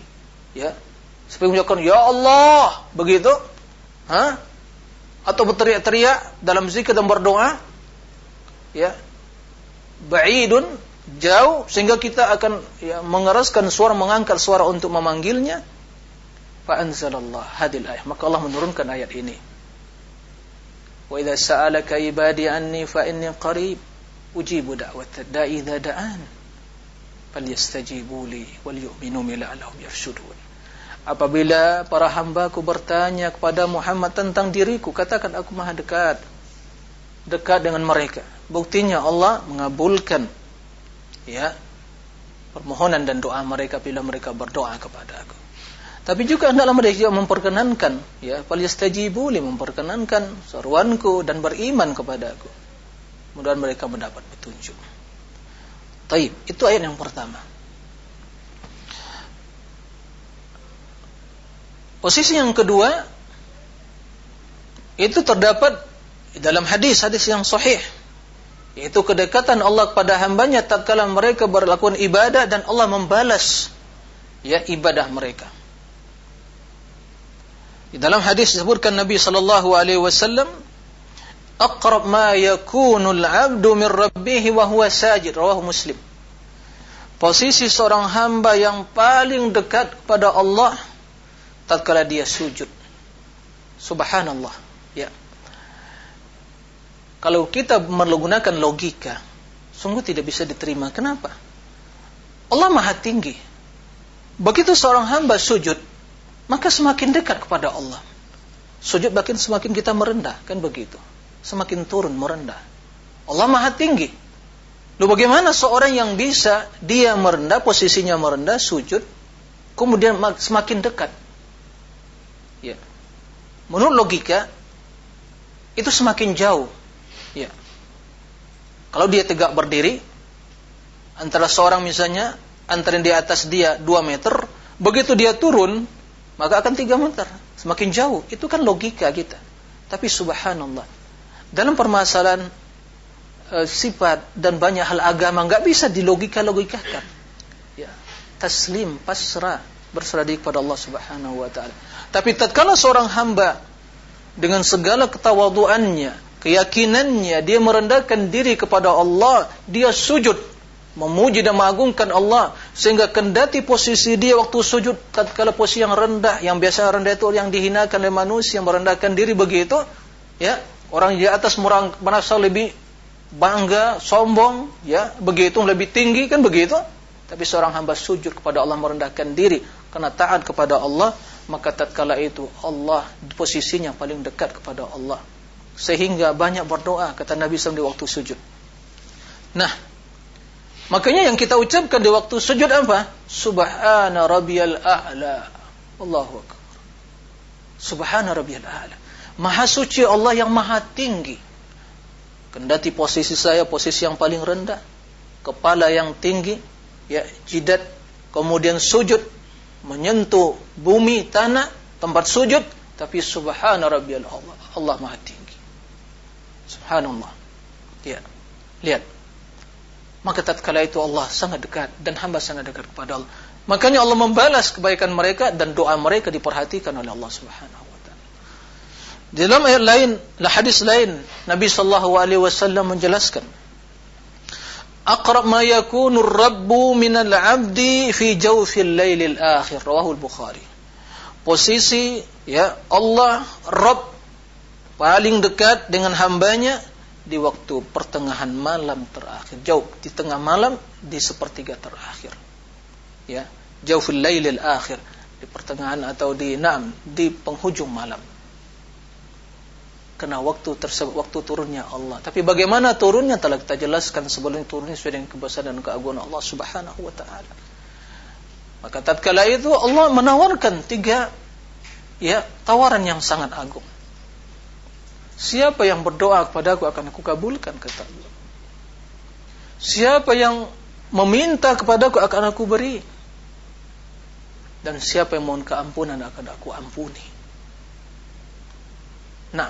Ya. Seperti mengucapkan ya Allah, begitu? Hah? Atau berteriak-teriak dalam zikir dan berdoa? Ya. Ba'idun jauh sehingga kita akan ya, mengeraskan suara, mengangkat suara untuk memanggilnya. Fa anzalallah hadil ayat. Maka Allah menurunkan ayat ini. Wa idza sa'alaka ibadi anni fa inni qarib ujibu da'wat da'i idza da'an falyastajibu li wal yu'minu la'allahum yarshudun apabila para hambaku bertanya kepada Muhammad tentang diriku katakan aku maha dekat dekat dengan mereka buktinya Allah mengabulkan ya permohonan dan doa mereka bila mereka berdoa kepada aku tapi juga hendaklah mereka memperkenankan ya falyastajibu li memperkenankan seruanku dan beriman kepada aku mudah mereka mendapat petunjuk. Taib, itu ayat yang pertama. Posisi yang kedua itu terdapat dalam hadis-hadis yang sahih yaitu kedekatan Allah kepada hambanya tatkala mereka berlakukan ibadah dan Allah membalas ya ibadah mereka. Di dalam hadis disebutkan Nabi sallallahu alaihi wasallam aqrab ma yakunul 'abdu min rabbih wa huwa sajid rawahu muslim posisi seorang hamba yang paling dekat kepada Allah tatkala dia sujud. Subhanallah. Ya. Kalau kita menggunakan logika sungguh tidak bisa diterima. Kenapa? Allah maha tinggi. Begitu seorang hamba sujud maka semakin dekat kepada Allah. Sujud makin semakin kita merendah kan begitu? Semakin turun merendah. Allah Maha Tinggi. Lalu bagaimana seorang yang bisa dia merendah, posisinya merendah, sujud, kemudian semakin dekat? Menurut logika, itu semakin jauh. Ya. Kalau dia tegak berdiri, antara seorang misalnya, antara yang di atas dia 2 meter, begitu dia turun, maka akan 3 meter. Semakin jauh. Itu kan logika kita. Tapi subhanallah, dalam permasalahan e, sifat dan banyak hal agama nggak bisa dilogika-logikakan. Ya, taslim, pasrah, berserah diri kepada Allah Subhanahu wa taala. Tapi tatkala seorang hamba dengan segala ketawaduannya, keyakinannya, dia merendahkan diri kepada Allah, dia sujud memuji dan mengagungkan Allah sehingga kendati posisi dia waktu sujud tatkala posisi yang rendah yang biasa rendah itu yang dihinakan oleh manusia yang merendahkan diri begitu ya Orang di atas merasa lebih bangga, sombong, ya, begitu lebih tinggi kan begitu. Tapi seorang hamba sujud kepada Allah merendahkan diri karena taat kepada Allah, maka tatkala itu Allah posisinya paling dekat kepada Allah. Sehingga banyak berdoa kata Nabi SAW di waktu sujud. Nah, makanya yang kita ucapkan di waktu sujud apa? Subhana rabbiyal a'la. Allahu akbar. Subhana rabbiyal a'la. Maha suci Allah yang maha tinggi. Kendati posisi saya posisi yang paling rendah, kepala yang tinggi, ya jidat, kemudian sujud menyentuh bumi tanah tempat sujud, tapi subhana rabbiyal Allah, Allah maha tinggi. Subhanallah. Ya. Lihat. Maka tatkala itu Allah sangat dekat dan hamba sangat dekat kepada Allah. Makanya Allah membalas kebaikan mereka dan doa mereka diperhatikan oleh Allah Subhanahu di dalam ayat lain, lah hadis lain, Nabi sallallahu alaihi wasallam menjelaskan, "Aqrab ma yakunu ar-rabbu min al-'abdi fi jawfil lailil akhir." Rawahu al-Bukhari. Posisi ya Allah Rabb paling dekat dengan hambanya di waktu pertengahan malam terakhir, jauh di tengah malam di sepertiga terakhir. Ya, jawfil lailil akhir di pertengahan atau di enam di penghujung malam kena waktu tersebut waktu turunnya Allah. Tapi bagaimana turunnya telah kita jelaskan sebelum turunnya sesuai dengan kebesaran dan keagungan Allah Subhanahu wa taala. Maka tatkala itu Allah menawarkan tiga ya tawaran yang sangat agung. Siapa yang berdoa kepada aku akan aku kabulkan kata Allah. Siapa yang meminta kepada aku akan aku beri. Dan siapa yang mohon keampunan akan aku ampuni. Nah,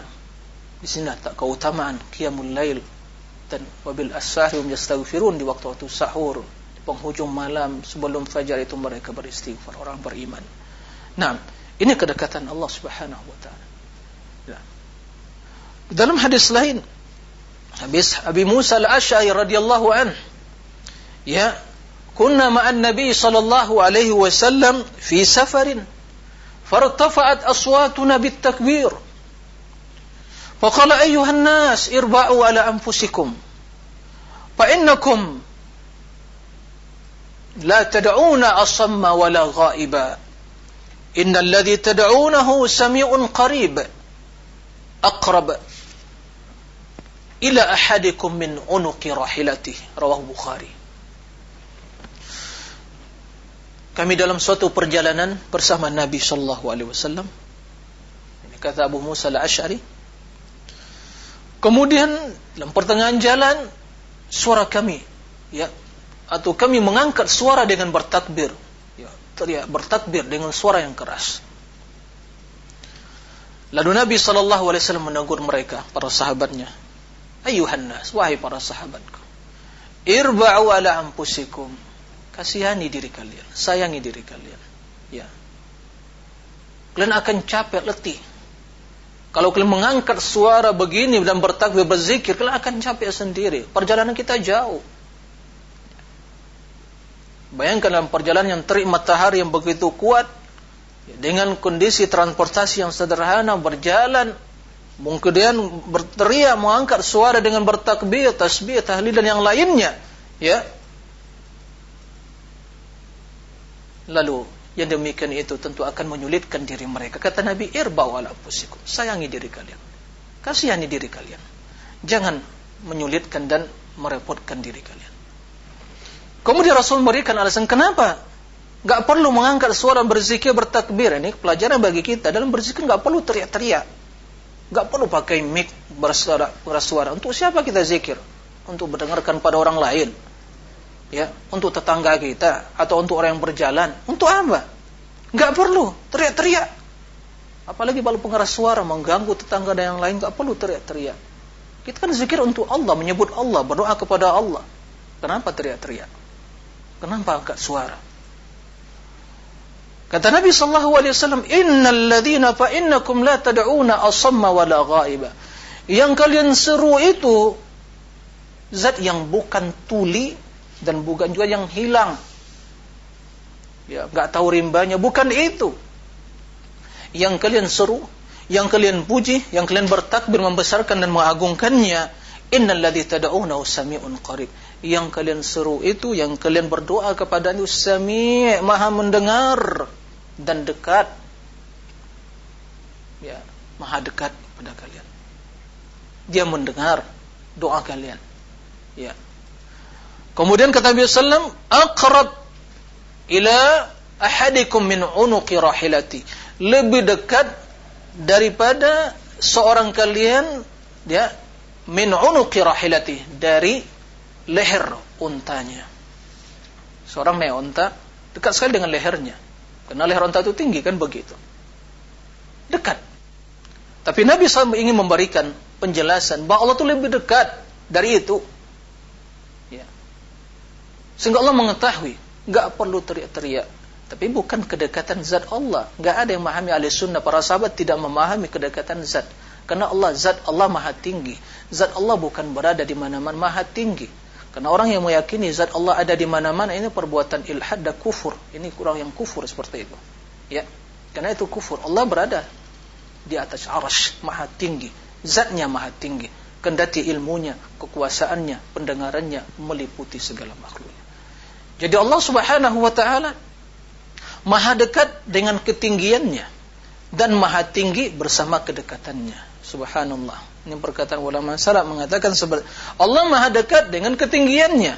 di sini tak keutamaan qiyamul lail dan wabil ashari hum yastaghfirun di waktu-waktu sahur di penghujung malam sebelum fajar itu mereka beristighfar orang beriman. Nah, ini kedekatan Allah Subhanahu wa taala. Ya. Dalam hadis lain habis Abi Musa al-Asy'ari radhiyallahu an ya ma'an nabi sallallahu alaihi wasallam fi safarin fartafa'at aswatuna bit takbir فقال أيها الناس اربعوا على أنفسكم فإنكم لا تدعون أصم ولا غائبا إن الذي تدعونه سميع قريب أقرب إلى أحدكم من عنق راحلته رواه Bukhari Kami dalam suatu perjalanan bersama Nabi Shallallahu Alaihi Wasallam. Kata Abu Musa al-Ash'ari. Kemudian dalam pertengahan jalan suara kami ya atau kami mengangkat suara dengan bertakbir ya teriak bertakbir dengan suara yang keras. Lalu Nabi sallallahu alaihi wasallam menegur mereka para sahabatnya. Ayuhan nas, wahai para sahabatku. Irba'u ala anfusikum. Kasihani diri kalian, sayangi diri kalian. Ya. Kalian akan capek, letih kalau kalian mengangkat suara begini dan bertakbir berzikir, kalian akan capek sendiri. Perjalanan kita jauh. Bayangkan dalam perjalanan yang terik matahari yang begitu kuat, dengan kondisi transportasi yang sederhana, berjalan, kemudian berteriak, mengangkat suara dengan bertakbir, tasbih, tahlil dan yang lainnya, ya. Lalu yang demikian itu tentu akan menyulitkan diri mereka. Kata Nabi, irbau ala pusikum. Sayangi diri kalian. Kasihani diri kalian. Jangan menyulitkan dan merepotkan diri kalian. Kemudian Rasul memberikan alasan kenapa Gak perlu mengangkat suara berzikir bertakbir ini pelajaran bagi kita dalam berzikir gak perlu teriak-teriak gak perlu pakai mic bersuara bersuara untuk siapa kita zikir untuk mendengarkan pada orang lain ya untuk tetangga kita atau untuk orang yang berjalan untuk apa? Nggak perlu teriak-teriak. Apalagi kalau pengeras suara mengganggu tetangga dan yang lain nggak perlu teriak-teriak. Kita kan zikir untuk Allah menyebut Allah berdoa kepada Allah. Kenapa teriak-teriak? Kenapa angkat suara? Kata Nabi sallallahu alaihi wasallam, "Innal fa innakum la tad'una asamma wala ghaiba." Yang kalian seru itu zat yang bukan tuli dan bukan juga yang hilang. Ya, nggak tahu rimbanya, bukan itu. Yang kalian seru, yang kalian puji, yang kalian bertakbir membesarkan dan mengagungkannya, Innal ladzi tad'unahu sami'un qarib. Yang kalian seru itu, yang kalian berdoa kepada sami' maha mendengar dan dekat. Ya, maha dekat pada kalian. Dia mendengar doa kalian. Ya. Kemudian kata Nabi sallam, "Aqrab ila ahadikum min unuqi rahilati." Lebih dekat daripada seorang kalian ya min unuqi rahilati dari leher untanya. Seorang naik unta dekat sekali dengan lehernya. Karena leher unta itu tinggi kan begitu. Dekat. Tapi Nabi SAW ingin memberikan penjelasan bahwa Allah itu lebih dekat dari itu. Sehingga Allah mengetahui, nggak perlu teriak-teriak. Tapi bukan kedekatan zat Allah. Nggak ada yang memahami ahli sunnah. Para sahabat tidak memahami kedekatan zat. Karena Allah zat Allah maha tinggi. Zat Allah bukan berada di mana-mana, maha tinggi. Karena orang yang meyakini zat Allah ada di mana-mana ini perbuatan ilhad dan kufur. Ini kurang yang kufur seperti itu. Ya. Karena itu kufur. Allah berada di atas arash, maha tinggi. Zatnya maha tinggi. Kendati ilmunya, kekuasaannya, pendengarannya meliputi segala makhluknya. Jadi Allah Subhanahu wa taala maha dekat dengan ketinggiannya dan maha tinggi bersama kedekatannya. Subhanallah. Ini perkataan ulama salaf mengatakan seperti Allah Maha dekat dengan ketinggiannya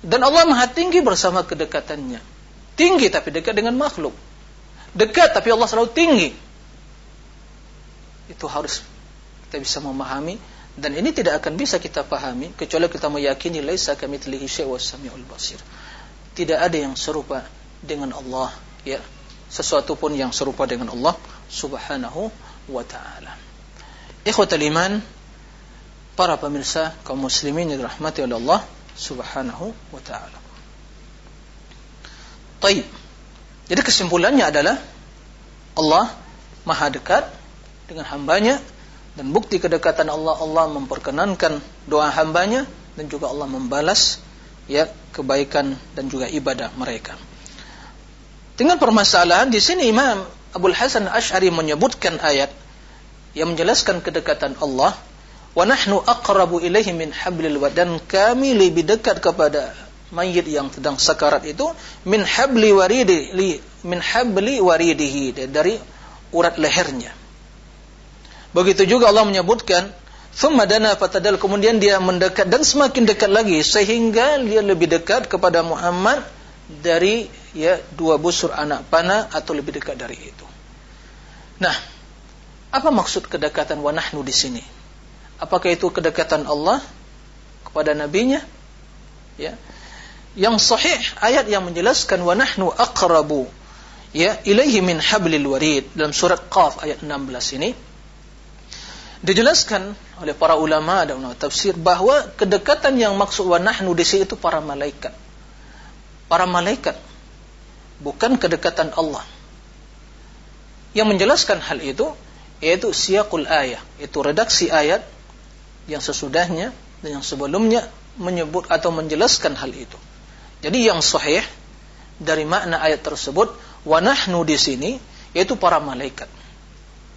dan Allah Maha tinggi bersama kedekatannya. Tinggi tapi dekat dengan makhluk. Dekat tapi Allah selalu tinggi. Itu harus kita bisa memahami dan ini tidak akan bisa kita pahami kecuali kita meyakini laisa kamitslihi syai'un samiul basir. Tidak ada yang serupa dengan Allah ya. Sesuatu pun yang serupa dengan Allah Subhanahu wa taala. Iman, para pemirsa kaum muslimin yang dirahmati oleh Allah Subhanahu wa taala. Jadi kesimpulannya adalah Allah maha dekat dengan hambanya dan bukti kedekatan Allah Allah memperkenankan doa hambanya dan juga Allah membalas ya kebaikan dan juga ibadah mereka. Dengan permasalahan di sini Imam Abdul Hasan Ash'ari menyebutkan ayat yang menjelaskan kedekatan Allah wa nahnu aqrabu ilaihi min hablil dan kami lebih dekat kepada mayit yang sedang sakarat itu min habli waridi li, min habli waridihi dari urat lehernya begitu juga Allah menyebutkan thumma dana fatadal kemudian dia mendekat dan semakin dekat lagi sehingga dia lebih dekat kepada Muhammad dari ya dua busur anak panah atau lebih dekat dari itu nah apa maksud kedekatan wa nahnu di sini? Apakah itu kedekatan Allah kepada nabinya? Ya. Yang sahih ayat yang menjelaskan wa nahnu aqrabu ya ilaihi min hablil warid dalam surat Qaf ayat 16 ini dijelaskan oleh para ulama dan ulama tafsir bahwa kedekatan yang maksud wa nahnu di itu para malaikat. Para malaikat bukan kedekatan Allah. Yang menjelaskan hal itu yaitu siyaqul ayat, itu redaksi ayat yang sesudahnya dan yang sebelumnya menyebut atau menjelaskan hal itu. Jadi yang sahih dari makna ayat tersebut wa nahnu di sini yaitu para malaikat.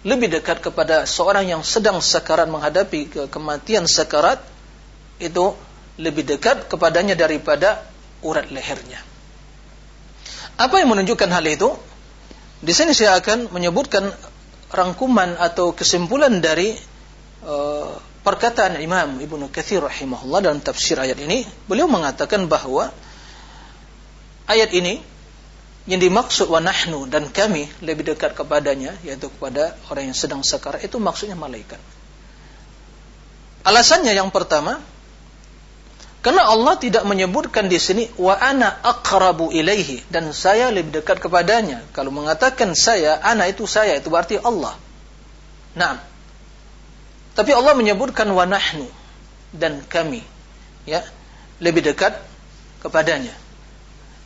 Lebih dekat kepada seorang yang sedang sekarat menghadapi ke kematian sekarat itu lebih dekat kepadanya daripada urat lehernya. Apa yang menunjukkan hal itu? Di sini saya akan menyebutkan rangkuman atau kesimpulan dari uh, perkataan Imam Ibnu Katsir rahimahullah dalam tafsir ayat ini, beliau mengatakan bahwa ayat ini yang dimaksud wa nahnu dan kami lebih dekat kepadanya yaitu kepada orang yang sedang sekar itu maksudnya malaikat. Alasannya yang pertama karena Allah tidak menyebutkan di sini wa ana aqrabu ilaihi dan saya lebih dekat kepadanya. Kalau mengatakan saya, ana itu saya, itu berarti Allah. Nah, tapi Allah menyebutkan wa nahnu dan kami, ya, lebih dekat kepadanya.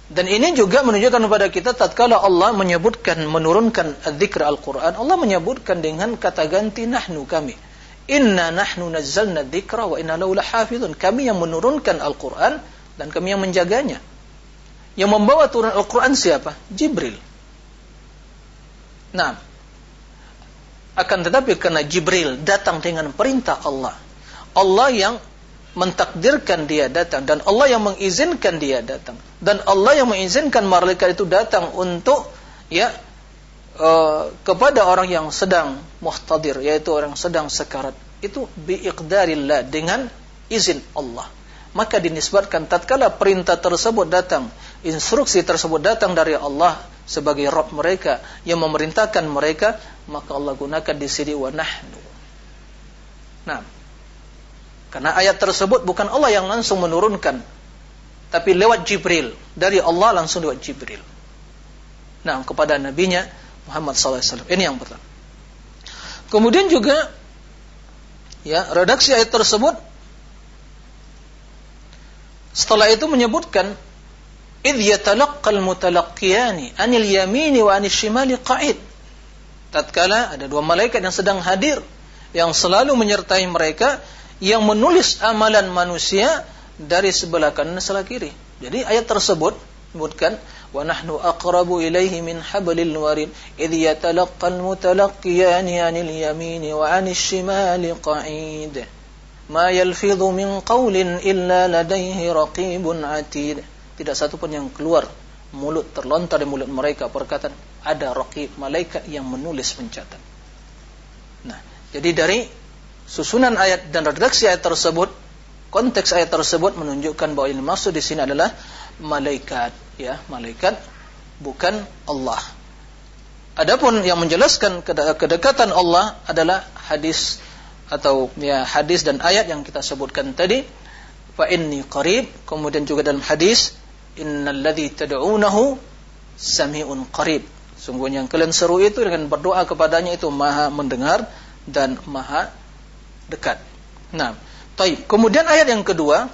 Dan ini juga menunjukkan kepada kita tatkala Allah menyebutkan menurunkan dzikr Al-Qur'an, Allah menyebutkan dengan kata ganti nahnu kami. Inna nahnu nazzalna dzikra wa inna lahu lahafizun. Kami yang menurunkan Al-Qur'an dan kami yang menjaganya. Yang membawa turun Al-Qur'an siapa? Jibril. Nah, akan tetapi karena Jibril datang dengan perintah Allah, Allah yang mentakdirkan dia datang dan Allah yang mengizinkan dia datang. Dan Allah yang mengizinkan malaikat itu datang untuk ya uh, kepada orang yang sedang muhtadir yaitu orang sedang sekarat. Itu biiqdarillah dengan izin Allah. Maka dinisbatkan tatkala perintah tersebut datang instruksi tersebut datang dari Allah sebagai Rabb mereka yang memerintahkan mereka maka Allah gunakan di sini wa nahnu. Nah karena ayat tersebut bukan Allah yang langsung menurunkan, tapi lewat Jibril. Dari Allah langsung lewat Jibril. Nah, kepada nabinya Muhammad SAW. Ini yang pertama. Kemudian juga, ya, redaksi ayat tersebut setelah itu menyebutkan idh yatalaqqal mutalaqqiyani anil yamini wa anil shimali qa'id. Tatkala ada dua malaikat yang sedang hadir yang selalu menyertai mereka yang menulis amalan manusia dari sebelah kanan sebelah kiri. Jadi ayat tersebut menyebutkan wa nahnu aqrabu ilaihi min hablil warid id yatalaqqal mutalaqqiyani 'anil yamini wa 'anil shimali qa'id. Ma yalfidhu min qawlin illa ladaihi raqibun 'atid. Tidak satu pun yang keluar mulut terlontar dari mulut mereka perkataan ada raqib malaikat yang menulis mencatat nah jadi dari susunan ayat dan redaksi ayat tersebut, konteks ayat tersebut menunjukkan bahwa yang maksud di sini adalah malaikat, ya, malaikat bukan Allah. Adapun yang menjelaskan kedekatan Allah adalah hadis atau ya hadis dan ayat yang kita sebutkan tadi fa inni qarib kemudian juga dalam hadis innal ladzi tad'unahu sami'un qarib sungguhnya yang kalian seru itu dengan berdoa kepadanya itu maha mendengar dan maha dekat. Nah, taib. Kemudian ayat yang kedua,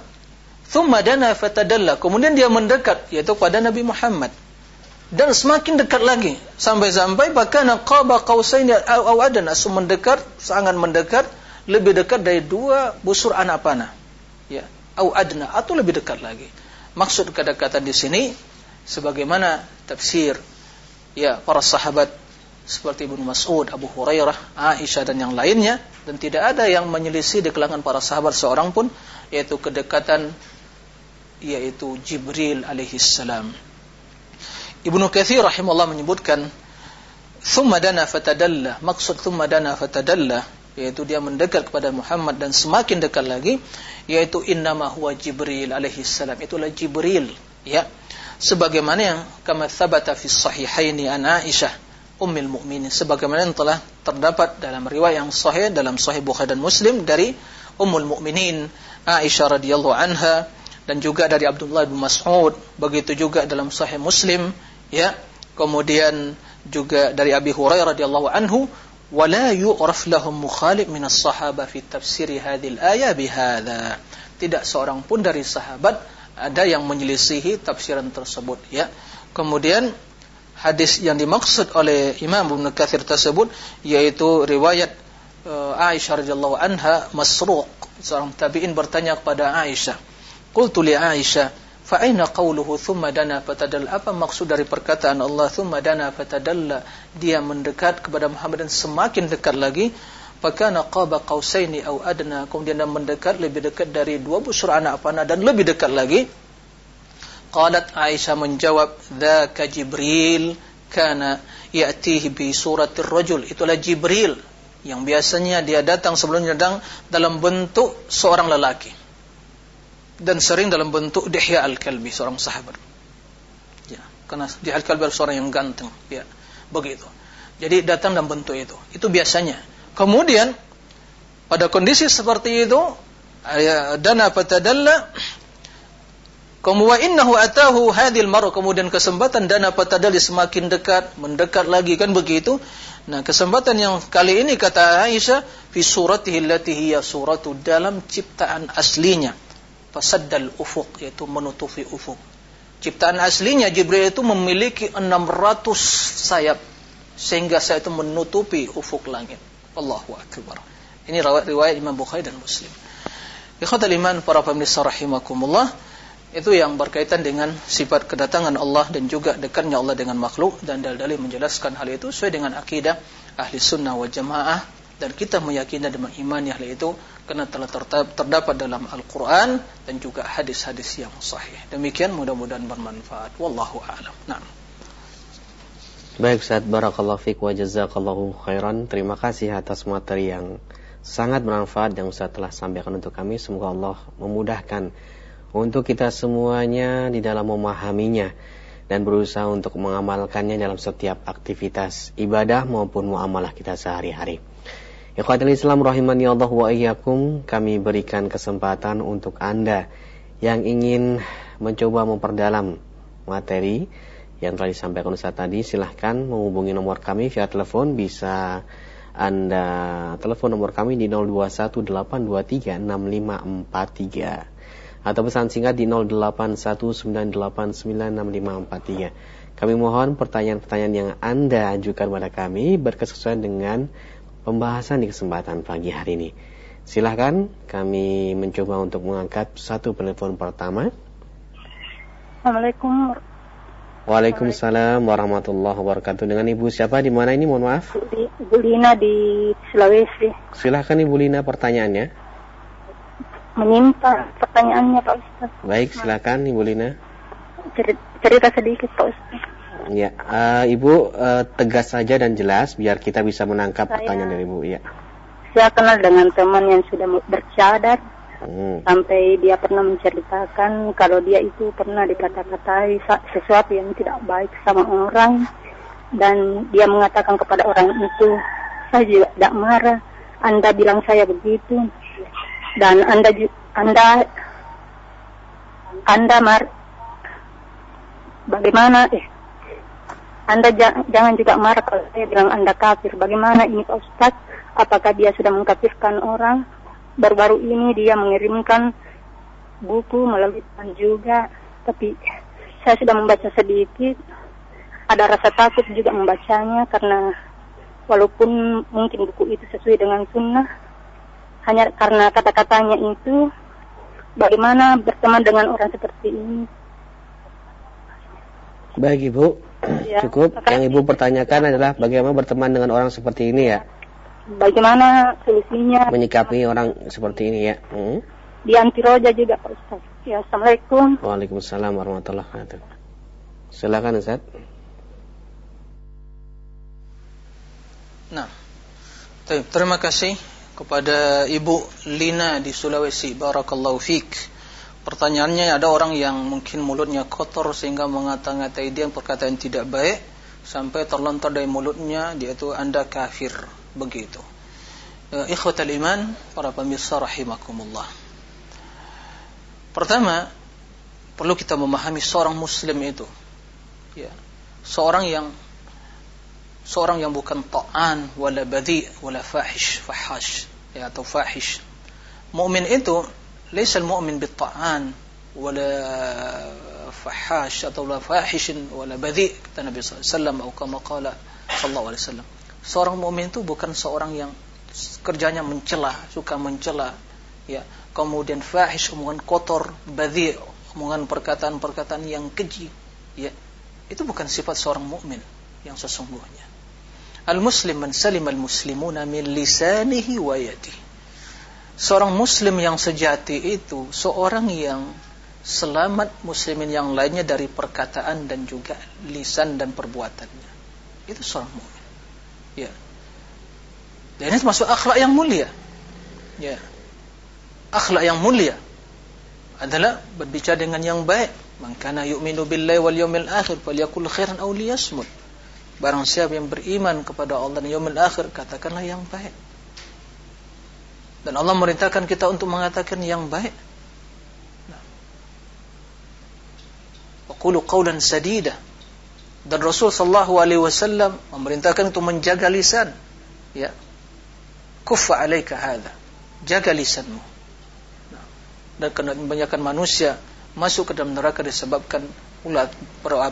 thumma dana. Kemudian dia mendekat yaitu pada Nabi Muhammad. Dan semakin dekat lagi sampai-sampai bahkan qaba qausain au adana mendekat sangat mendekat lebih dekat dari dua busur anak panah. Ya, au adna atau lebih dekat lagi. Maksud kedekatan di sini sebagaimana tafsir ya para sahabat seperti Ibnu Mas'ud, Abu Hurairah, Aisyah dan yang lainnya. Dan tidak ada yang menyelisih di kalangan para sahabat seorang pun yaitu kedekatan yaitu Jibril alaihi salam. Ibnu Katsir rahimahullah menyebutkan thumma dana fatadalla. Maksud thumma dana fatadalla yaitu dia mendekat kepada Muhammad dan semakin dekat lagi yaitu innama huwa Jibril alaihi salam. Itulah Jibril ya. Sebagaimana yang kama thabata fi sahihaini an Aisyah ummil mukminin sebagaimana yang telah terdapat dalam riwayat yang sahih dalam sahih Bukhari dan Muslim dari ummul mukminin Aisyah radhiyallahu anha dan juga dari Abdullah bin Mas'ud begitu juga dalam sahih Muslim ya. Kemudian juga dari Abi Hurairah radhiyallahu anhu wala yu'raf lahum mukhalif min as-sahaba fi tafsir hadhil ayah bihadza tidak seorang pun dari sahabat ada yang menyelisihi tafsiran tersebut ya. Kemudian hadis yang dimaksud oleh Imam Ibnu Katsir tersebut yaitu riwayat uh, Aisyah radhiyallahu anha Masruq. Seorang tabi'in bertanya kepada Aisyah qultu li Aisyah fa aina qawluhu thumma dana? Fatadalla apa maksud dari perkataan Allah thumma dana? Fatadalla dia mendekat kepada Muhammad dan semakin dekat lagi fakana qaba qausaini au adna? Kemudian dia mendekat lebih dekat dari dua busur anak panah dan lebih dekat lagi Qalat Aisyah menjawab, "Dzaka Jibril kana ya'tihi bi suratir rajul." Itulah Jibril yang biasanya dia datang sebelumnya datang dalam bentuk seorang lelaki. Dan sering dalam bentuk Dihya al-Kalbi, seorang sahabat. Ya, karena Dihya al-Kalbi seorang yang ganteng, ya. Begitu. Jadi datang dalam bentuk itu. Itu biasanya. Kemudian pada kondisi seperti itu, ya, dana fatadalla Kemudian hadil maru kemudian kesempatan dana patadali semakin dekat, mendekat lagi kan begitu. Nah, kesempatan yang kali ini kata Aisyah fi suratihi allati hiya suratu dalam ciptaan aslinya. Fasaddal ufuq yaitu menutupi ufuk. Ciptaan aslinya Jibril itu memiliki 600 sayap sehingga saya itu menutupi ufuk langit. Allahu akbar. Ini riwayat Imam Bukhari dan Muslim. Ikhwatul iman para pemirsa rahimakumullah itu yang berkaitan dengan sifat kedatangan Allah dan juga dekatnya Allah dengan makhluk dan dalil-dalil menjelaskan hal itu sesuai dengan akidah ahli sunnah wa jamaah dan kita meyakini dan mengimani hal itu karena telah terdapat dalam Al-Quran dan juga hadis-hadis yang sahih. Demikian mudah-mudahan bermanfaat. Wallahu a'lam. Nah. Baik Ustaz, Barakallahu Fik wa Jazakallahu Khairan Terima kasih atas materi yang sangat bermanfaat yang Ustaz telah sampaikan untuk kami Semoga Allah memudahkan untuk kita semuanya di dalam memahaminya Dan berusaha untuk mengamalkannya dalam setiap aktivitas ibadah maupun muamalah kita sehari-hari. Ikhwatul Islam rahimani Allah wa iyyakum Kami berikan kesempatan untuk Anda yang ingin mencoba memperdalam materi yang telah disampaikan Ustaz tadi silahkan menghubungi nomor kami via telepon. Bisa anda telepon nomor kami di 0218236543 atau pesan singkat di 0819896543. Kami mohon pertanyaan-pertanyaan yang Anda ajukan kepada kami berkesesuaian dengan pembahasan di kesempatan pagi hari ini. Silahkan kami mencoba untuk mengangkat satu telepon pertama. Assalamualaikum Waalaikumsalam warahmatullahi wabarakatuh. Dengan Ibu siapa di mana ini? Mohon maaf. Ibu Lina di Sulawesi. Silahkan Ibu Lina pertanyaannya. Menyimpang pertanyaannya Pak Ustaz. Baik, silakan Ibu Lina. Cerita sedikit Pak Ustaz. Ya, uh, Ibu uh, tegas saja dan jelas biar kita bisa menangkap saya, pertanyaan dari Ibu. Ya. Saya kenal dengan teman yang sudah bercadar Hmm. Sampai dia pernah menceritakan kalau dia itu pernah dikata-katai sesuatu yang tidak baik sama orang dan dia mengatakan kepada orang itu, saya juga tidak marah. Anda bilang saya begitu dan Anda Anda Anda mar bagaimana eh Anda jangan juga marah kalau saya bilang Anda kafir. Bagaimana ini Pak Ustaz? Apakah dia sudah mengkafirkan orang baru-baru ini dia mengirimkan buku melalui juga, tapi saya sudah membaca sedikit. Ada rasa takut juga membacanya karena walaupun mungkin buku itu sesuai dengan sunnah, hanya karena kata-katanya itu, bagaimana berteman dengan orang seperti ini. Baik Ibu, ya, cukup. Yang Ibu pertanyakan adalah bagaimana berteman dengan orang seperti ini ya? bagaimana solusinya? Menyikapi orang seperti ini ya? Hmm? di anti roja juga Pak Ustaz ya Assalamualaikum. Waalaikumsalam warahmatullahi wabarakatuh. Silakan Ustaz nah terima kasih kepada Ibu Lina di Sulawesi Barakallahu Fik pertanyaannya ada orang yang mungkin mulutnya kotor sehingga mengata-ngatai dia perkataan tidak baik sampai terlontar dari mulutnya dia itu anda kafir begitu. Ikhwatal iman, para pemirsa rahimakumullah. Pertama, perlu kita memahami seorang muslim itu ya, seorang yang seorang yang bukan ta'an wala badi wala fahish fahash ya atau fahish. Mukmin itu ليس المؤمن بالطعان ولا فحاش atau la fahishin wala badi kata Nabi sallallahu alaihi wasallam atau kama qala sallallahu alaihi wasallam seorang mukmin itu bukan seorang yang kerjanya mencela, suka mencela, ya. Kemudian fahish, omongan kotor, badhi, omongan perkataan-perkataan yang keji, ya. Itu bukan sifat seorang mukmin yang sesungguhnya. Al-muslim man salim al-muslimuna min lisanihi wa. Seorang muslim yang sejati itu seorang yang selamat muslimin yang lainnya dari perkataan dan juga lisan dan perbuatannya. Itu seorang mukmin. Ya. Dan ini termasuk akhlak yang mulia. Ya. Akhlak yang mulia adalah berbicara dengan yang baik. Man kana yu'minu billahi wal yawmil akhir falyakul khairan aw liyasmut. Barang siapa yang beriman kepada Allah dan yaumil akhir, katakanlah yang baik. Dan Allah merintahkan kita untuk mengatakan yang baik. Wa qulu qawlan sadida. Dan Rasul sallallahu alaihi wasallam memerintahkan untuk menjaga lisan. Ya. Kuffa alaika hadha. Jaga lisanmu. Nah, dan kebanyakan manusia masuk ke dalam neraka disebabkan ulat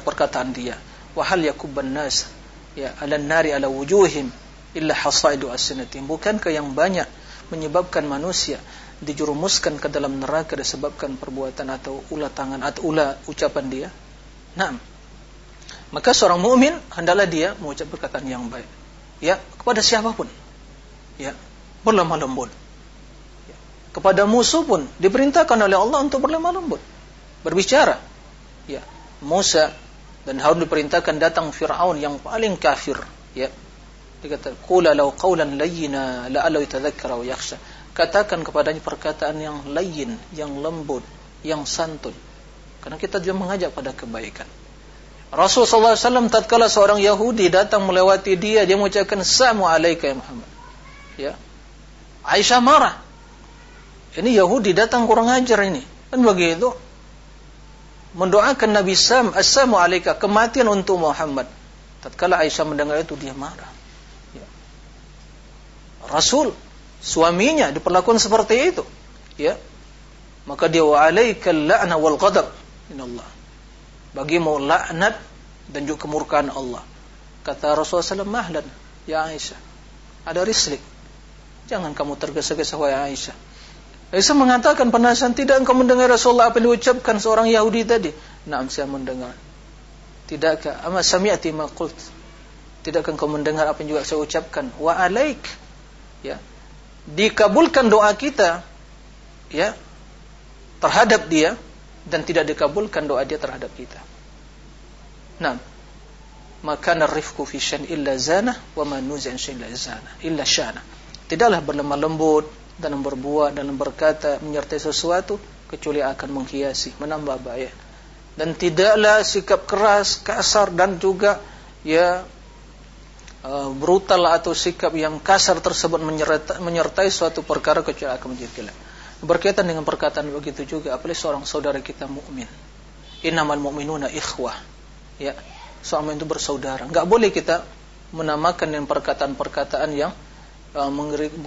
perkataan dia wa hal yakubban nas ya ala nari ala wujuhim illa hasaidu asnatim bukankah yang banyak menyebabkan manusia dijerumuskan ke dalam neraka disebabkan perbuatan atau ulah tangan atau ulah ucapan dia Naam maka seorang mukmin hendaklah dia mengucap perkataan yang baik. Ya, kepada siapa pun. Ya, berlemah lembut. Ya. kepada musuh pun diperintahkan oleh Allah untuk berlemah lembut, berbicara. Ya, Musa dan Harun diperintahkan datang Fir'aun yang paling kafir. Ya, dikata qula law qawlan layyina la'allahu yatadhakkara wa yakhsha. Katakan kepadanya perkataan yang layyin, yang lembut, yang santun. Karena kita juga mengajak pada kebaikan. Rasulullah SAW tatkala seorang Yahudi datang melewati dia, dia mengucapkan Assalamu alaika ya Muhammad. Ya. Aisyah marah. Ini Yahudi datang kurang ajar ini. Kan begitu. Mendoakan Nabi Sam, Assalamu alaika, kematian untuk Muhammad. Tatkala Aisyah mendengar itu dia marah. Ya. Rasul, suaminya diperlakukan seperti itu. Ya. Maka dia wa alaikal la'na wal qadar Allah. Bagi mau laknat dan juga kemurkaan Allah. Kata Rasulullah SAW, mahlan, ya Aisyah. Ada rislik. Jangan kamu tergesa-gesa wahai Aisyah. Aisyah mengatakan penasaran tidak engkau mendengar Rasulullah apa yang diucapkan seorang Yahudi tadi? Naam saya mendengar. Tidakkah? Ama sami'ati ma qult. Tidakkah engkau mendengar apa yang juga saya ucapkan? Wa alaik. Ya. Dikabulkan doa kita ya terhadap dia dan tidak dikabulkan doa dia terhadap kita. Nah, maka narifku fi illa zana wa man nuzan illa zana illa syana. Tidaklah berlemah lembut dalam berbuat, dalam berkata, menyertai sesuatu kecuali akan menghiasi, menambah bahaya. Dan tidaklah sikap keras, kasar dan juga ya uh, brutal atau sikap yang kasar tersebut menyertai, menyertai suatu perkara kecuali akan menjadi gelap. Berkaitan dengan perkataan begitu juga, apalagi seorang saudara kita mukmin. Innamal mu'minuna ikhwah. Ya, seorang itu bersaudara. Enggak boleh kita menamakan dengan perkataan-perkataan yang Uh,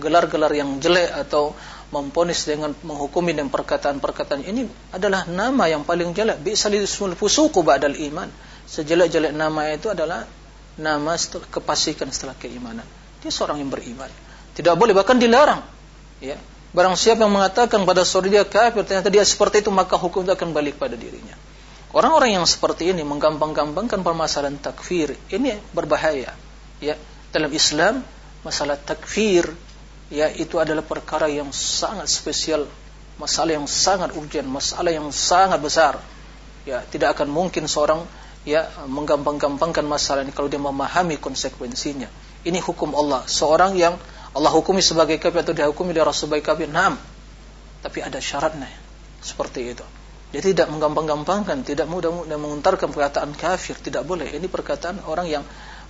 gelar-gelar yang jelek atau memponis dengan menghukumi dengan perkataan-perkataan ini adalah nama yang paling jelek. Bi'salismul fusuku ba'dal iman. Sejelek-jelek nama itu adalah nama setelah, kepasikan setelah keimanan. Dia seorang yang beriman. Tidak boleh bahkan dilarang. Ya. Barang siapa yang mengatakan pada saudara dia kafir, ternyata dia seperti itu, maka hukum itu akan balik pada dirinya. Orang-orang yang seperti ini menggampang-gampangkan permasalahan takfir, ini berbahaya. Ya, dalam Islam masalah takfir ya itu adalah perkara yang sangat spesial masalah yang sangat urgent masalah yang sangat besar. Ya tidak akan mungkin seorang ya menggampang-gampangkan masalah ini kalau dia memahami konsekuensinya. Ini hukum Allah. Seorang yang Allah hukumi sebagai kafir atau dihukumi oleh Rasul sebagai kafir nam tapi ada syaratnya seperti itu. Dia tidak menggampang-gampangkan tidak mudah-mudah menguntarkan perkataan kafir tidak boleh. Ini perkataan orang yang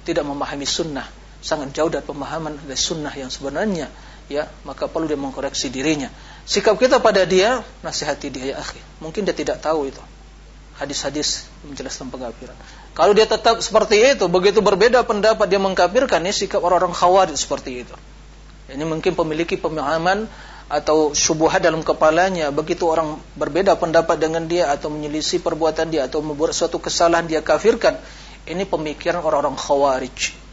tidak memahami sunnah sangat jauh dari pemahaman dari sunnah yang sebenarnya ya maka perlu dia mengkoreksi dirinya. Sikap kita pada dia nasihati dia ya akhi. Mungkin dia tidak tahu itu. Hadis-hadis menjelaskan pengkafiran. Kalau dia tetap seperti itu begitu berbeda pendapat dia mengkafirkan ini sikap orang-orang khawarij seperti itu. Ini mungkin memiliki pemahaman atau syubhat dalam kepalanya begitu orang berbeda pendapat dengan dia atau menyelisih perbuatan dia atau membuat suatu kesalahan dia kafirkan ini pemikiran orang-orang khawarij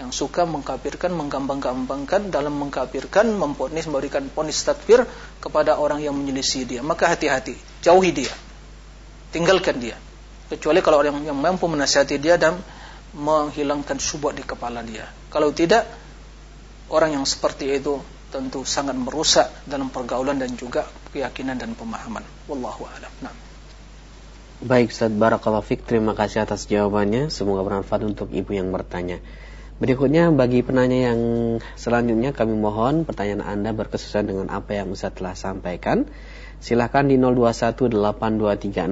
yang suka mengkafirkan, menggampang-gampangkan dalam mengkafirkan, memponis, memberikan ponis takfir kepada orang yang menyelisih dia. Maka hati-hati, jauhi dia. Tinggalkan dia. Kecuali kalau orang yang mampu menasihati dia dan menghilangkan subhat di kepala dia. Kalau tidak, orang yang seperti itu tentu sangat merusak dalam pergaulan dan juga keyakinan dan pemahaman. Wallahu a'lam. Nah. Baik Ustaz Barakallahu Fik, terima kasih atas jawabannya. Semoga bermanfaat untuk ibu yang bertanya. Berikutnya bagi penanya yang selanjutnya kami mohon pertanyaan Anda berkesusun dengan apa yang Ustaz telah sampaikan. Silahkan di 0218236543.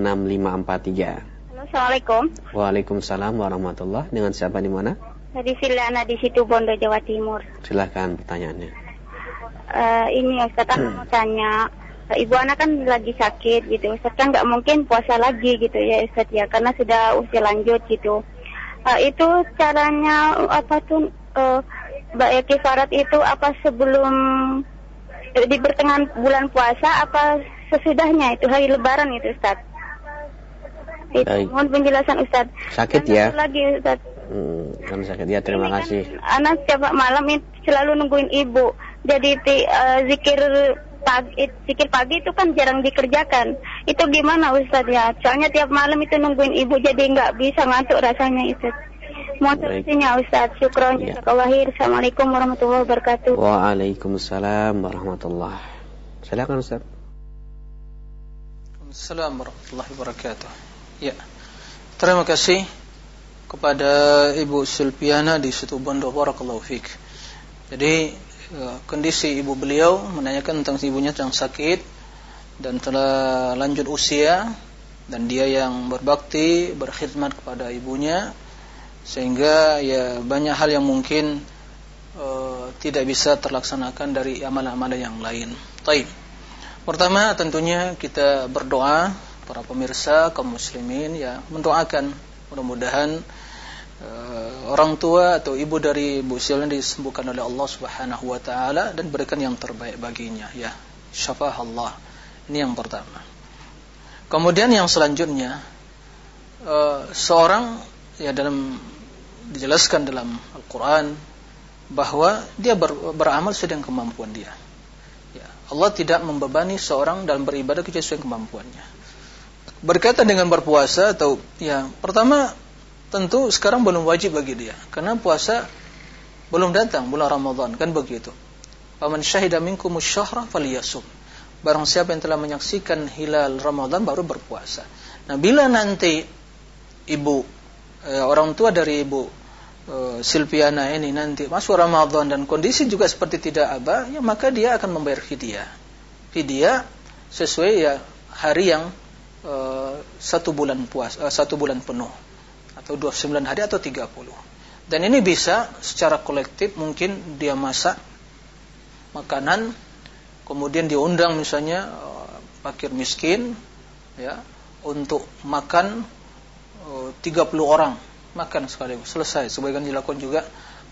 Halo, Assalamualaikum. Waalaikumsalam warahmatullah. Dengan siapa di mana? Di Silana di situ Bondo Jawa Timur. Silahkan pertanyaannya. Uh, ini Ustaz aku mau tanya. Ibu anak kan lagi sakit gitu. Ustaz kan nggak mungkin puasa lagi gitu ya Ustaz ya karena sudah usia lanjut gitu uh, itu caranya apa tuh uh, ya kifarat itu apa sebelum uh, di pertengahan bulan puasa apa sesudahnya itu hari lebaran itu Ustaz? Itu mohon penjelasan Ustaz. Sakit ya? lagi Ustaz. Hmm, kan sakit. Ya terima Ini kasih. Kan anak setiap malam itu selalu nungguin ibu. Jadi uh, zikir pagi, zikir pagi itu kan jarang dikerjakan. Itu gimana Ustaz ya? Soalnya tiap malam itu nungguin ibu jadi nggak bisa ngantuk rasanya Ustaz. Mohon solusinya Ustaz. Syukron. Ya. Assalamualaikum warahmatullahi wabarakatuh. Waalaikumsalam warahmatullahi Silakan Ustaz. Assalamualaikum warahmatullahi wabarakatuh. Ya. Terima kasih kepada Ibu Sulpiana di situ Bondo Barakallahu Fik. Jadi kondisi ibu beliau menanyakan tentang ibunya yang sakit dan telah lanjut usia dan dia yang berbakti berkhidmat kepada ibunya sehingga ya banyak hal yang mungkin uh, tidak bisa terlaksanakan dari amalan-amalan yang lain. Taib. Pertama tentunya kita berdoa para pemirsa kaum muslimin ya mendoakan mudah-mudahan orang tua atau ibu dari Bu Silna disembuhkan oleh Allah Subhanahu wa taala dan berikan yang terbaik baginya ya. Syafah Allah. Ini yang pertama. Kemudian yang selanjutnya uh, seorang ya dalam dijelaskan dalam Al-Qur'an bahwa dia ber, beramal dengan kemampuan dia. Ya, Allah tidak membebani seorang dalam beribadah kecuali sesuai kemampuannya. Berkaitan dengan berpuasa atau ya pertama tentu sekarang belum wajib bagi dia karena puasa belum datang bulan Ramadan kan begitu. Faman syahida minkum syahra falyasum. Barang siapa yang telah menyaksikan hilal Ramadan baru berpuasa. Nah, bila nanti ibu eh, orang tua dari ibu uh, Silviana ini nanti masuk Ramadan dan kondisi juga seperti tidak apa, ya maka dia akan membayar fidyah. Fidyah sesuai ya hari yang uh, satu bulan puas, uh, satu bulan penuh atau 29 hari atau 30. Dan ini bisa secara kolektif mungkin dia masak makanan kemudian diundang misalnya uh, fakir miskin ya untuk makan uh, 30 orang. Makan sekali selesai. Sebagian dilakukan juga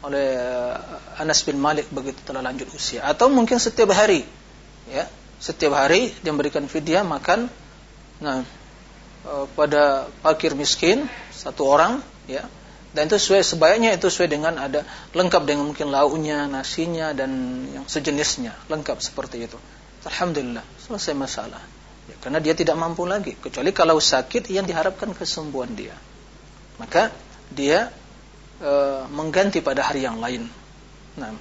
oleh eh, Anas bin Malik begitu telah lanjut usia. Atau mungkin setiap hari ya. Setiap hari dia memberikan fidyah makan nah eh, pada fakir miskin satu orang ya dan itu sesuai sebaiknya itu sesuai dengan ada lengkap dengan mungkin lauknya nasinya dan yang sejenisnya lengkap seperti itu alhamdulillah selesai masalah ya, karena dia tidak mampu lagi kecuali kalau sakit yang diharapkan kesembuhan dia maka dia e, mengganti pada hari yang lain. Nah,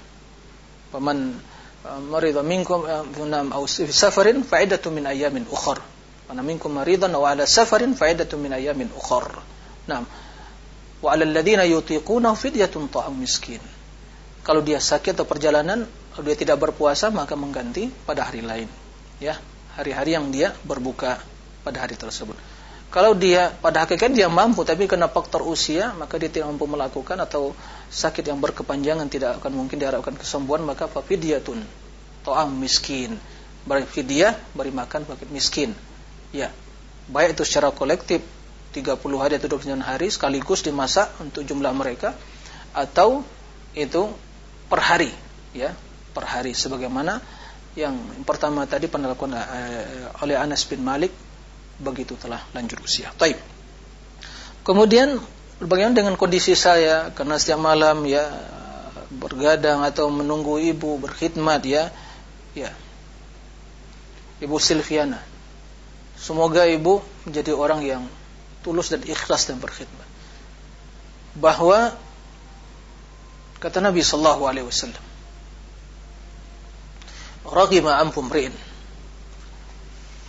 paman e, marida minkum e, nam au safarin fa'idatu min ayamin ukhar. Mana minkum maridan wa ala safarin fa'idatu min ayamin ukhar. Nah, wa 'alal ladzina yutiquna fidyatun ta'am miskin. Kalau dia sakit atau perjalanan, kalau dia tidak berpuasa maka mengganti pada hari lain. Ya, hari-hari yang dia berbuka pada hari tersebut. Kalau dia pada hakikat dia mampu tapi karena faktor usia maka dia tidak mampu melakukan atau sakit yang berkepanjangan tidak akan mungkin diharapkan kesembuhan maka fafidyatun to'am miskin beri fidyah beri makan fakir miskin ya baik itu secara kolektif 30 hari atau 29 hari sekaligus dimasak untuk jumlah mereka atau itu per hari ya per hari sebagaimana yang pertama tadi pernah dilakukan eh, oleh Anas bin Malik begitu telah lanjut usia. Taib. Kemudian bagaimana dengan kondisi saya karena setiap malam ya bergadang atau menunggu ibu berkhidmat ya ya ibu Silviana semoga ibu menjadi orang yang tulus dan ikhlas dan berkhidmat bahwa kata Nabi sallallahu alaihi wasallam raghima anfum ri'in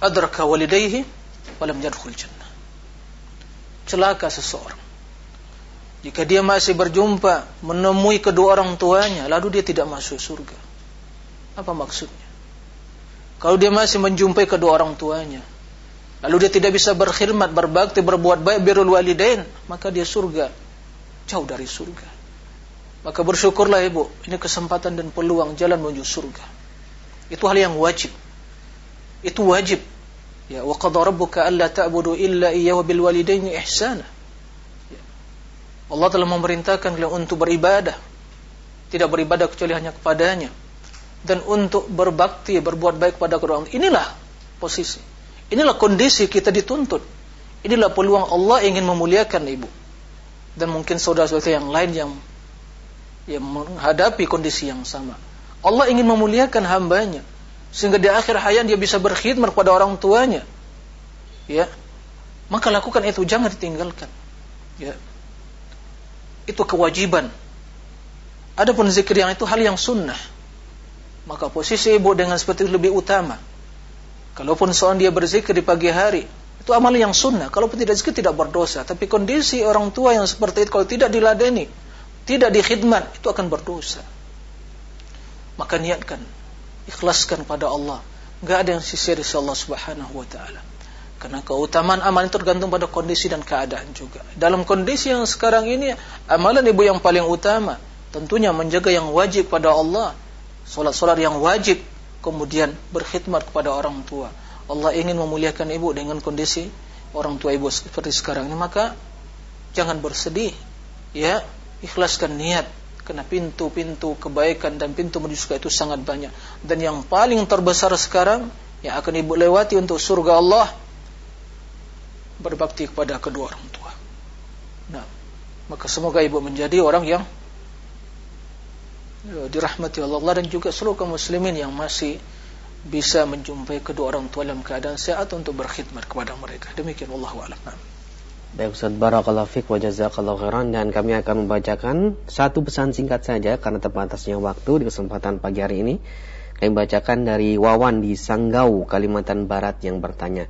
adraka walidayhi walam yadkhul jannah. Celaka seseorang. Jika dia masih berjumpa menemui kedua orang tuanya lalu dia tidak masuk surga. Apa maksudnya? Kalau dia masih menjumpai kedua orang tuanya lalu dia tidak bisa berkhidmat, berbakti, berbuat baik birrul walidain, maka dia surga. Jauh dari surga. Maka bersyukurlah ibu, ini kesempatan dan peluang jalan menuju surga. Itu hal yang wajib. Itu wajib Ya, wa qadha rabbuka alla ta'budu illa iyyahu bil walidaini ihsana. Ya. Allah telah memerintahkan kalian untuk beribadah. Tidak beribadah kecuali hanya kepadanya. Dan untuk berbakti, berbuat baik pada kedua orang. Inilah posisi. Inilah kondisi kita dituntut. Inilah peluang Allah ingin memuliakan ibu. Dan mungkin saudara-saudara yang lain yang yang menghadapi kondisi yang sama. Allah ingin memuliakan hambanya sehingga di akhir hayat dia bisa berkhidmat kepada orang tuanya ya maka lakukan itu jangan ditinggalkan ya itu kewajiban adapun zikir yang itu hal yang sunnah maka posisi ibu dengan seperti itu lebih utama. Kalaupun seorang dia berzikir di pagi hari, itu amal yang sunnah. Kalaupun tidak zikir tidak berdosa. Tapi kondisi orang tua yang seperti itu kalau tidak diladeni, tidak dikhidmat, itu akan berdosa. Maka niatkan, ikhlaskan pada Allah. Gak ada yang sisir dari Allah Subhanahu wa taala. Karena keutamaan amal itu tergantung pada kondisi dan keadaan juga. Dalam kondisi yang sekarang ini, amalan ibu yang paling utama tentunya menjaga yang wajib pada Allah. Salat-salat yang wajib, kemudian berkhidmat kepada orang tua. Allah ingin memuliakan ibu dengan kondisi orang tua ibu seperti sekarang ini, maka jangan bersedih. Ya, ikhlaskan niat karena pintu-pintu kebaikan dan pintu menuju surga itu sangat banyak. Dan yang paling terbesar sekarang yang akan ibu lewati untuk surga Allah berbakti kepada kedua orang tua. Nah, maka semoga ibu menjadi orang yang ya, dirahmati Allah dan juga seluruh kaum muslimin yang masih bisa menjumpai kedua orang tua dalam keadaan sehat untuk berkhidmat kepada mereka. Demikian Allah a'lam. Baik Ustaz Barakallahu Fik wa Jazakallahu Khairan Dan kami akan membacakan satu pesan singkat saja Karena terbatasnya waktu di kesempatan pagi hari ini Kami bacakan dari Wawan di Sanggau, Kalimantan Barat yang bertanya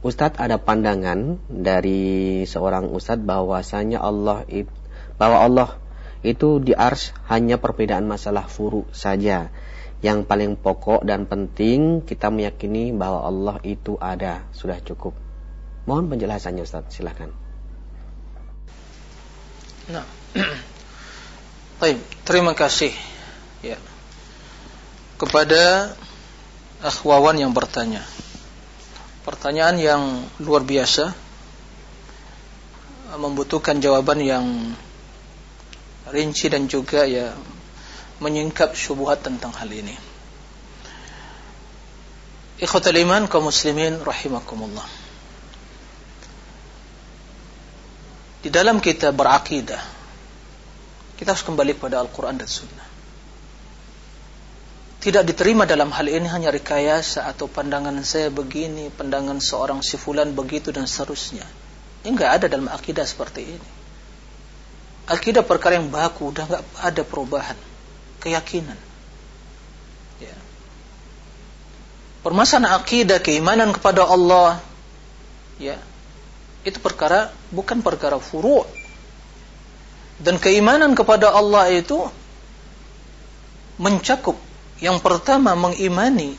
Ustadz ada pandangan dari seorang ustadz bahwasanya Allah bahwa Allah itu di ars hanya perbedaan masalah furu saja. Yang paling pokok dan penting kita meyakini bahwa Allah itu ada, sudah cukup. Mohon penjelasannya Ustaz, silakan. Nah. Terima kasih ya. Kepada akhwawan yang bertanya. Pertanyaan yang luar biasa membutuhkan jawaban yang rinci dan juga ya menyingkap syubhat tentang hal ini. Ikhwatul iman kaum muslimin rahimakumullah. Di dalam kita berakidah kita harus kembali kepada Al-Qur'an dan Sunnah tidak diterima dalam hal ini hanya rekayasa atau pandangan saya begini, pandangan seorang si fulan begitu dan seterusnya. Ini enggak ada dalam akidah seperti ini. Akidah perkara yang baku, udah enggak ada perubahan. Keyakinan. Ya. Permasalahan akidah, keimanan kepada Allah, ya, itu perkara bukan perkara furu' dan keimanan kepada Allah itu mencakup yang pertama mengimani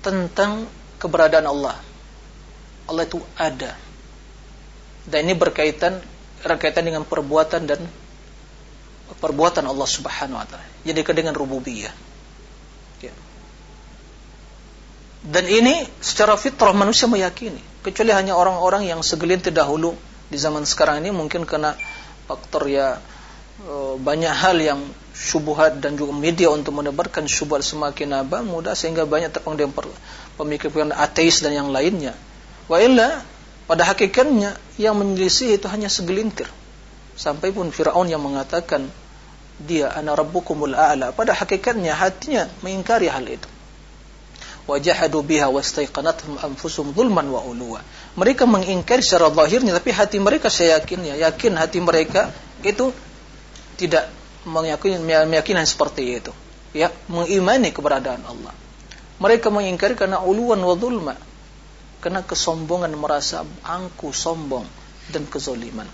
tentang keberadaan Allah. Allah itu ada. Dan ini berkaitan berkaitan dengan perbuatan dan perbuatan Allah Subhanahu wa taala. Jadi dengan rububiyah. Ya. Dan ini secara fitrah manusia meyakini, kecuali hanya orang-orang yang segelintir dahulu di zaman sekarang ini mungkin kena faktor ya eh, banyak hal yang syubhat dan juga media untuk menebarkan syubhat semakin apa mudah sehingga banyak terpengaruh pemikiran ateis dan yang lainnya. Wa illa pada hakikatnya yang menyelisih itu hanya segelintir. Sampai pun Firaun yang mengatakan dia ana rabbukumul a'la pada hakikatnya hatinya mengingkari hal itu. Wajahadu biha wastaiqanathum anfusum zulman wa uluwa. Mereka mengingkari secara zahirnya tapi hati mereka saya yakin ya, yakin hati mereka itu tidak meyakini meyakinan seperti itu ya mengimani keberadaan Allah mereka mengingkari karena uluan wa dhulma karena kesombongan merasa angku sombong dan kezoliman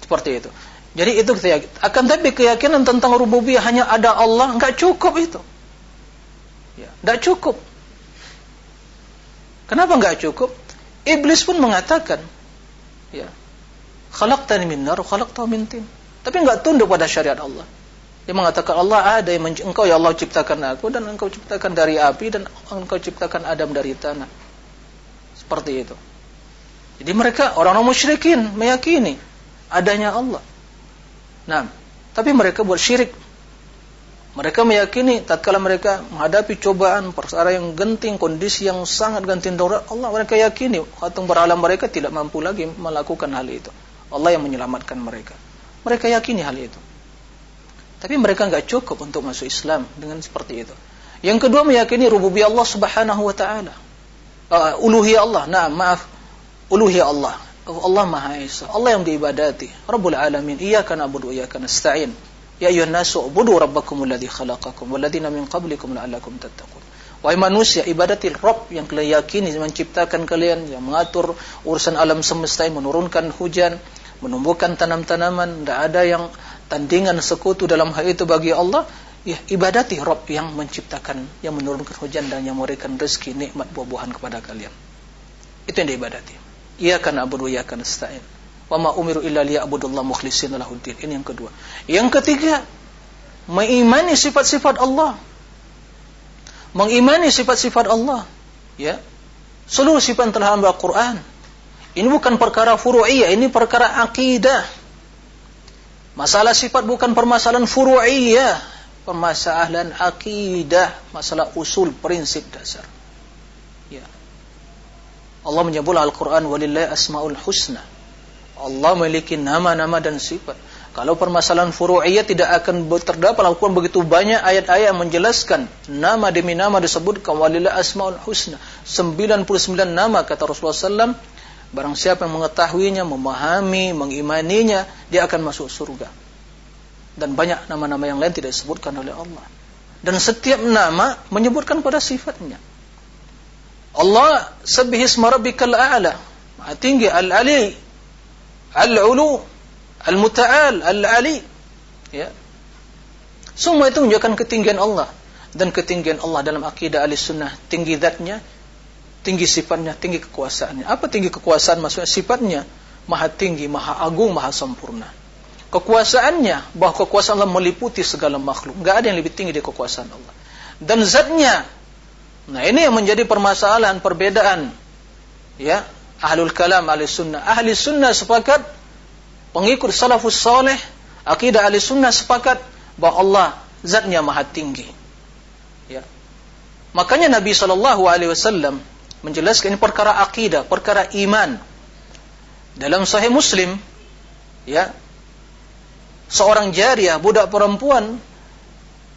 seperti itu jadi itu yakin. akan tapi keyakinan tentang rububiyah hanya ada Allah enggak cukup itu ya enggak cukup kenapa enggak cukup iblis pun mengatakan ya khalaqtani min nar khalaqtahu min tin tapi enggak tunduk pada syariat Allah. Dia mengatakan Allah ada yang engkau ya Allah ciptakan aku dan engkau ciptakan dari api dan engkau ciptakan Adam dari tanah. Seperti itu. Jadi mereka orang-orang musyrikin meyakini adanya Allah. Nah, tapi mereka buat syirik. Mereka meyakini tatkala mereka menghadapi cobaan perkara yang genting, kondisi yang sangat genting darurat, Allah mereka yakini khatung beralam mereka tidak mampu lagi melakukan hal itu. Allah yang menyelamatkan mereka. Mereka yakini hal itu. Tapi mereka nggak cukup untuk masuk Islam dengan seperti itu. Yang kedua meyakini rububiyah Allah Subhanahu wa taala. Uh, uluhiyah Allah. Nah, maaf. Uluhiyah Allah. Allah Maha Esa. Allah yang diibadati. Rabbul Alamin. Iyyaka na'budu wa iyyaka nasta'in. Ya ayuhan nasu ubudu rabbakum alladhi khalaqakum walladhina min qablikum la'allakum tattaqun. Wahai manusia, ibadati Rabb yang kalian yakini menciptakan kalian, yang mengatur urusan alam semesta, yang menurunkan hujan, menumbuhkan tanam-tanaman, tidak ada yang tandingan sekutu dalam hal itu bagi Allah. Ya, ibadati Rabb yang menciptakan, yang menurunkan hujan dan yang memberikan rezeki nikmat buah-buahan kepada kalian. Itu yang diibadati. Ia akan abudu, ia akan nasta'in. Wa ma umiru illa liya'budullah mukhlishina lahuddin. Ini yang kedua. Yang ketiga, mengimani sifat-sifat Allah mengimani sifat-sifat Allah ya seluruh sifat telah dalam Al-Quran ini bukan perkara furu'iyah ini perkara akidah masalah sifat bukan permasalahan furu'iyah permasalahan akidah masalah usul prinsip dasar. Ya. Allah menyebut Al-Quran walillahi asma'ul husna. Allah memiliki nama-nama dan sifat. Kalau permasalahan furu'iyah tidak akan terdapat Al-Quran begitu banyak ayat-ayat menjelaskan nama demi nama disebut walillah asmaul husna. 99 nama kata Rasulullah SAW barang siapa yang mengetahuinya memahami mengimaninya dia akan masuk surga dan banyak nama-nama yang lain tidak disebutkan oleh Allah. Dan setiap nama menyebutkan pada sifatnya. Allah sabbihisma rabbikal a'la. Tinggi al-ali al-ulu Al-Muta'al, Al-Ali. Ya. Semua itu menunjukkan ketinggian Allah. Dan ketinggian Allah dalam akidah ahli sunnah tinggi zatnya tinggi sifatnya tinggi kekuasaannya. Apa tinggi kekuasaan? Maksudnya sifatnya maha tinggi maha agung maha sempurna kekuasaannya bahwa kekuasaan Allah meliputi segala makhluk nggak ada yang lebih tinggi dari kekuasaan Allah dan zatnya nah ini yang menjadi permasalahan perbedaan ya ahlul kalam ahli sunnah ahli sunnah sepakat pengikut salafus soleh, akidah ahli sunnah sepakat bahwa Allah zatnya maha tinggi. Ya. Makanya Nabi Shallallahu Alaihi Wasallam menjelaskan ini perkara akidah, perkara iman. Dalam Sahih Muslim, ya, seorang jariah budak perempuan,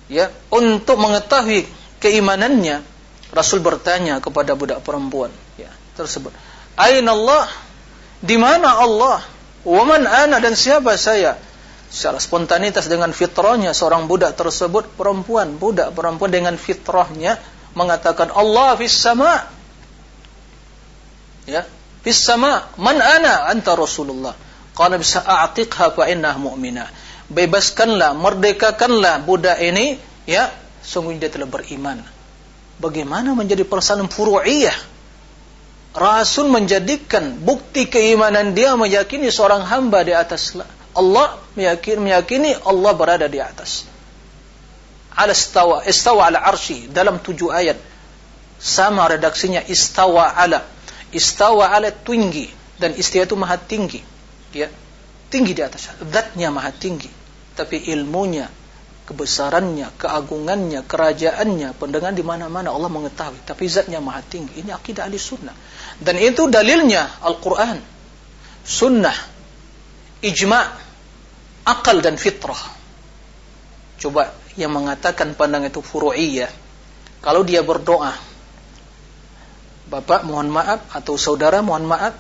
ya, untuk mengetahui keimanannya, Rasul bertanya kepada budak perempuan, ya, tersebut, Aina Allah? Di mana Allah? Waman ana dan siapa saya? Secara spontanitas dengan fitrahnya seorang budak tersebut perempuan, budak perempuan dengan fitrahnya mengatakan Allah fis sama. Ya, fis sama. Man ana? Anta Rasulullah. Qala bisa a'tiqha fa innah mu'minah. Bebaskanlah, merdekakanlah budak ini, ya, sungguh dia telah beriman. Bagaimana menjadi persoalan furu'iyah? Rasul menjadikan bukti keimanan dia meyakini seorang hamba di atas Allah meyakini, meyakini Allah berada di atas. Ala istawa, istawa ala arshi dalam tujuh ayat. Sama redaksinya istawa ala. Istawa ala tinggi dan istiwa itu maha tinggi. Ya. Tinggi di atas. Zatnya maha tinggi. Tapi ilmunya, kebesarannya, keagungannya, kerajaannya, pendengar di mana-mana Allah mengetahui. Tapi zatnya maha tinggi. Ini akidah ahli sunnah. Dan itu dalilnya Al-Quran, Sunnah, Ijma' akal dan fitrah. Coba yang mengatakan pandang itu furu'iyah, kalau dia berdoa, Bapak mohon maaf atau saudara mohon maaf,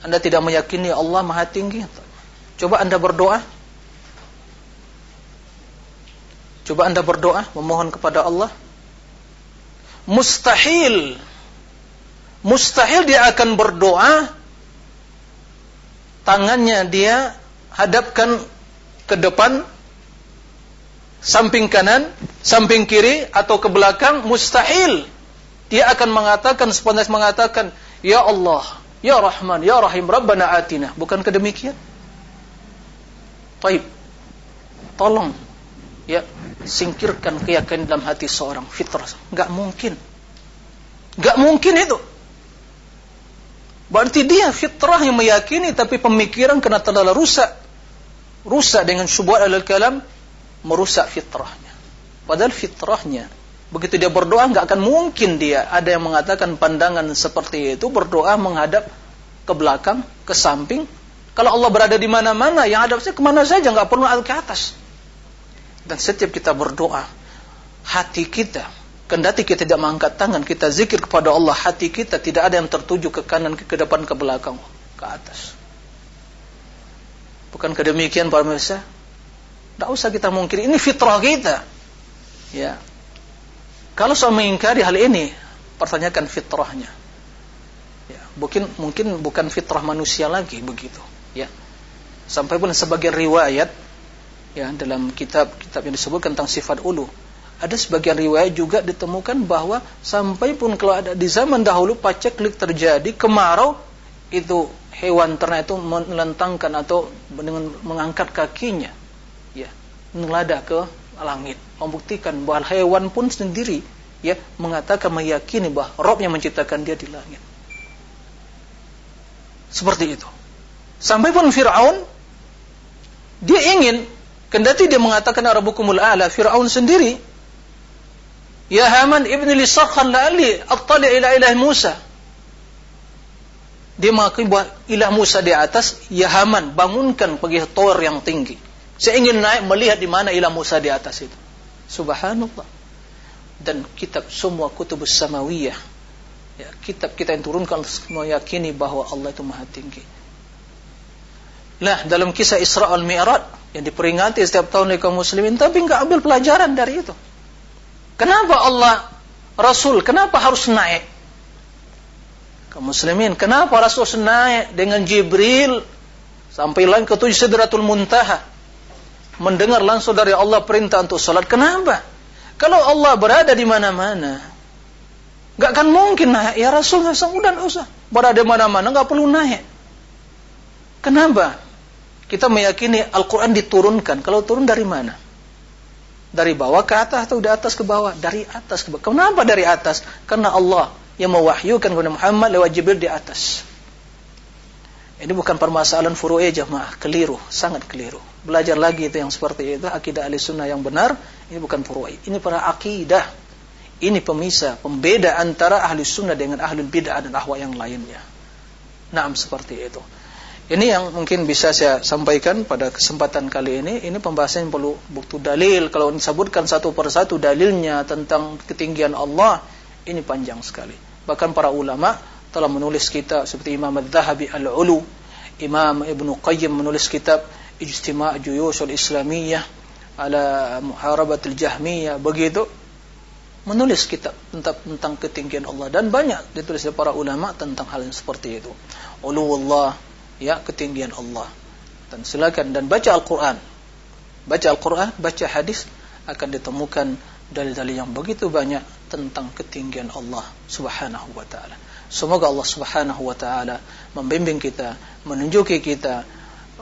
Anda tidak meyakini Allah Maha Tinggi. Coba Anda berdoa. Coba Anda berdoa memohon kepada Allah. Mustahil mustahil dia akan berdoa tangannya dia hadapkan ke depan samping kanan, samping kiri atau ke belakang mustahil. Dia akan mengatakan spontan mengatakan, "Ya Allah, ya Rahman, ya Rahim, Rabbana atina." Bukan kedemikian? Taib. Tolong ya singkirkan keyakinan dalam hati seorang fitrah. Enggak mungkin. Enggak mungkin itu. Berarti dia fitrah yang meyakini tapi pemikiran kena terlalu rusak. Rusak dengan syubhat al-kalam merusak fitrahnya. Padahal fitrahnya begitu dia berdoa nggak akan mungkin dia ada yang mengatakan pandangan seperti itu berdoa menghadap ke belakang, ke samping. Kalau Allah berada di mana-mana, yang hadap saya ke mana saja nggak perlu ke atas. Dan setiap kita berdoa, hati kita Kendati kita tidak mengangkat tangan, kita zikir kepada Allah, hati kita tidak ada yang tertuju ke kanan, ke depan, ke belakang, ke atas. Bukan kedemikian para pemirsa? Tidak usah kita mungkiri. Ini fitrah kita. Ya. Kalau suami mengingkari hal ini, pertanyakan fitrahnya. Ya, mungkin mungkin bukan fitrah manusia lagi begitu. Sampai pun sebagian riwayat ya dalam kitab-kitab yang disebutkan tentang sifat ulu ada sebagian riwayat juga ditemukan bahwa sampai pun kalau ada di zaman dahulu paceklik terjadi kemarau itu hewan ternak itu melentangkan atau dengan mengangkat kakinya ya melada ke langit membuktikan bahwa hewan pun sendiri ya mengatakan meyakini bahwa Rob yang menciptakan dia di langit. Seperti itu. Sampai pun Fir'aun dia ingin kendati dia mengatakan Arabukumul A'la Fir'aun sendiri Ya Haman ibn li sakhan la'ali attali ila ilah Musa. Dia mengakui bahwa ilah Musa di atas, ya Haman, bangunkan pergi tower yang tinggi. Saya ingin naik melihat di mana ilah Musa di atas itu. Subhanallah. Dan kitab semua kutub samawiyah. Ya, kitab kita yang turunkan meyakini bahwa Allah itu maha tinggi. Nah, dalam kisah Isra al-Mi'raj yang diperingati setiap tahun oleh kaum muslimin, tapi nggak ambil pelajaran dari itu. Kenapa Allah Rasul kenapa harus naik? Kaum muslimin, kenapa Rasul naik dengan Jibril sampai lain ke tujuh Sidratul Muntaha? Mendengar langsung dari Allah perintah untuk salat. Kenapa? Kalau Allah berada di mana-mana, gak akan mungkin naik. Ya Rasul nggak usah, usah. Berada di mana-mana nggak perlu naik. Kenapa? Kita meyakini Al-Quran diturunkan. Kalau turun dari mana? Dari bawah ke atas atau dari atas ke bawah? Dari atas ke bawah. Kenapa dari atas? Karena Allah yang mewahyukan kepada Muhammad lewat Jibril di atas. Ini bukan permasalahan furu'i jamaah, keliru, sangat keliru. Belajar lagi itu yang seperti itu, akidah ahli sunnah yang benar, ini bukan furu'i. Ini para akidah. Ini pemisah, pembeda antara ahli sunnah dengan ahli bid'ah dan ahwa yang lainnya. Nah, seperti itu. Ini yang mungkin bisa saya sampaikan pada kesempatan kali ini. Ini pembahasan yang perlu bukti dalil. Kalau disebutkan satu persatu dalilnya tentang ketinggian Allah, ini panjang sekali. Bahkan para ulama telah menulis kitab seperti Imam Al-Zahabi Al-Ulu, Imam Ibn Qayyim menulis kitab Ijtima' Juyushul Islamiyah ala Muharabatul Jahmiyah, begitu menulis kitab tentang, tentang ketinggian Allah dan banyak ditulis oleh para ulama tentang hal yang seperti itu. Allah ya ketinggian Allah. Dan silakan dan baca Al-Qur'an. Baca Al-Qur'an, baca hadis akan ditemukan dalil-dalil yang begitu banyak tentang ketinggian Allah Subhanahu wa taala. Semoga Allah Subhanahu wa taala membimbing kita, menunjuki kita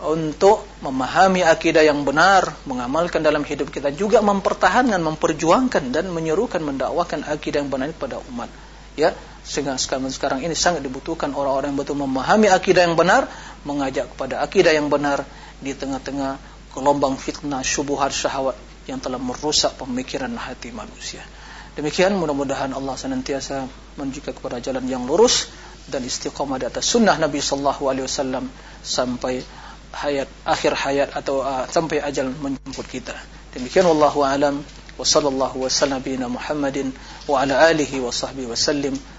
untuk memahami akidah yang benar, mengamalkan dalam hidup kita juga mempertahankan, memperjuangkan dan menyerukan mendakwakan akidah yang benar pada umat. Ya, sehingga sekarang, sekarang ini sangat dibutuhkan orang-orang yang betul memahami akidah yang benar, mengajak kepada akidah yang benar di tengah-tengah gelombang fitnah, syubuhat, syahwat yang telah merusak pemikiran hati manusia. Demikian mudah-mudahan Allah senantiasa menunjukkan kepada jalan yang lurus dan istiqamah di atas sunnah Nabi Sallallahu Alaihi Wasallam sampai hayat akhir hayat atau uh, sampai ajal menjemput kita. Demikian wallahu alam wa sallallahu bina Muhammadin wa ala alihi wa sahbihi wasallim.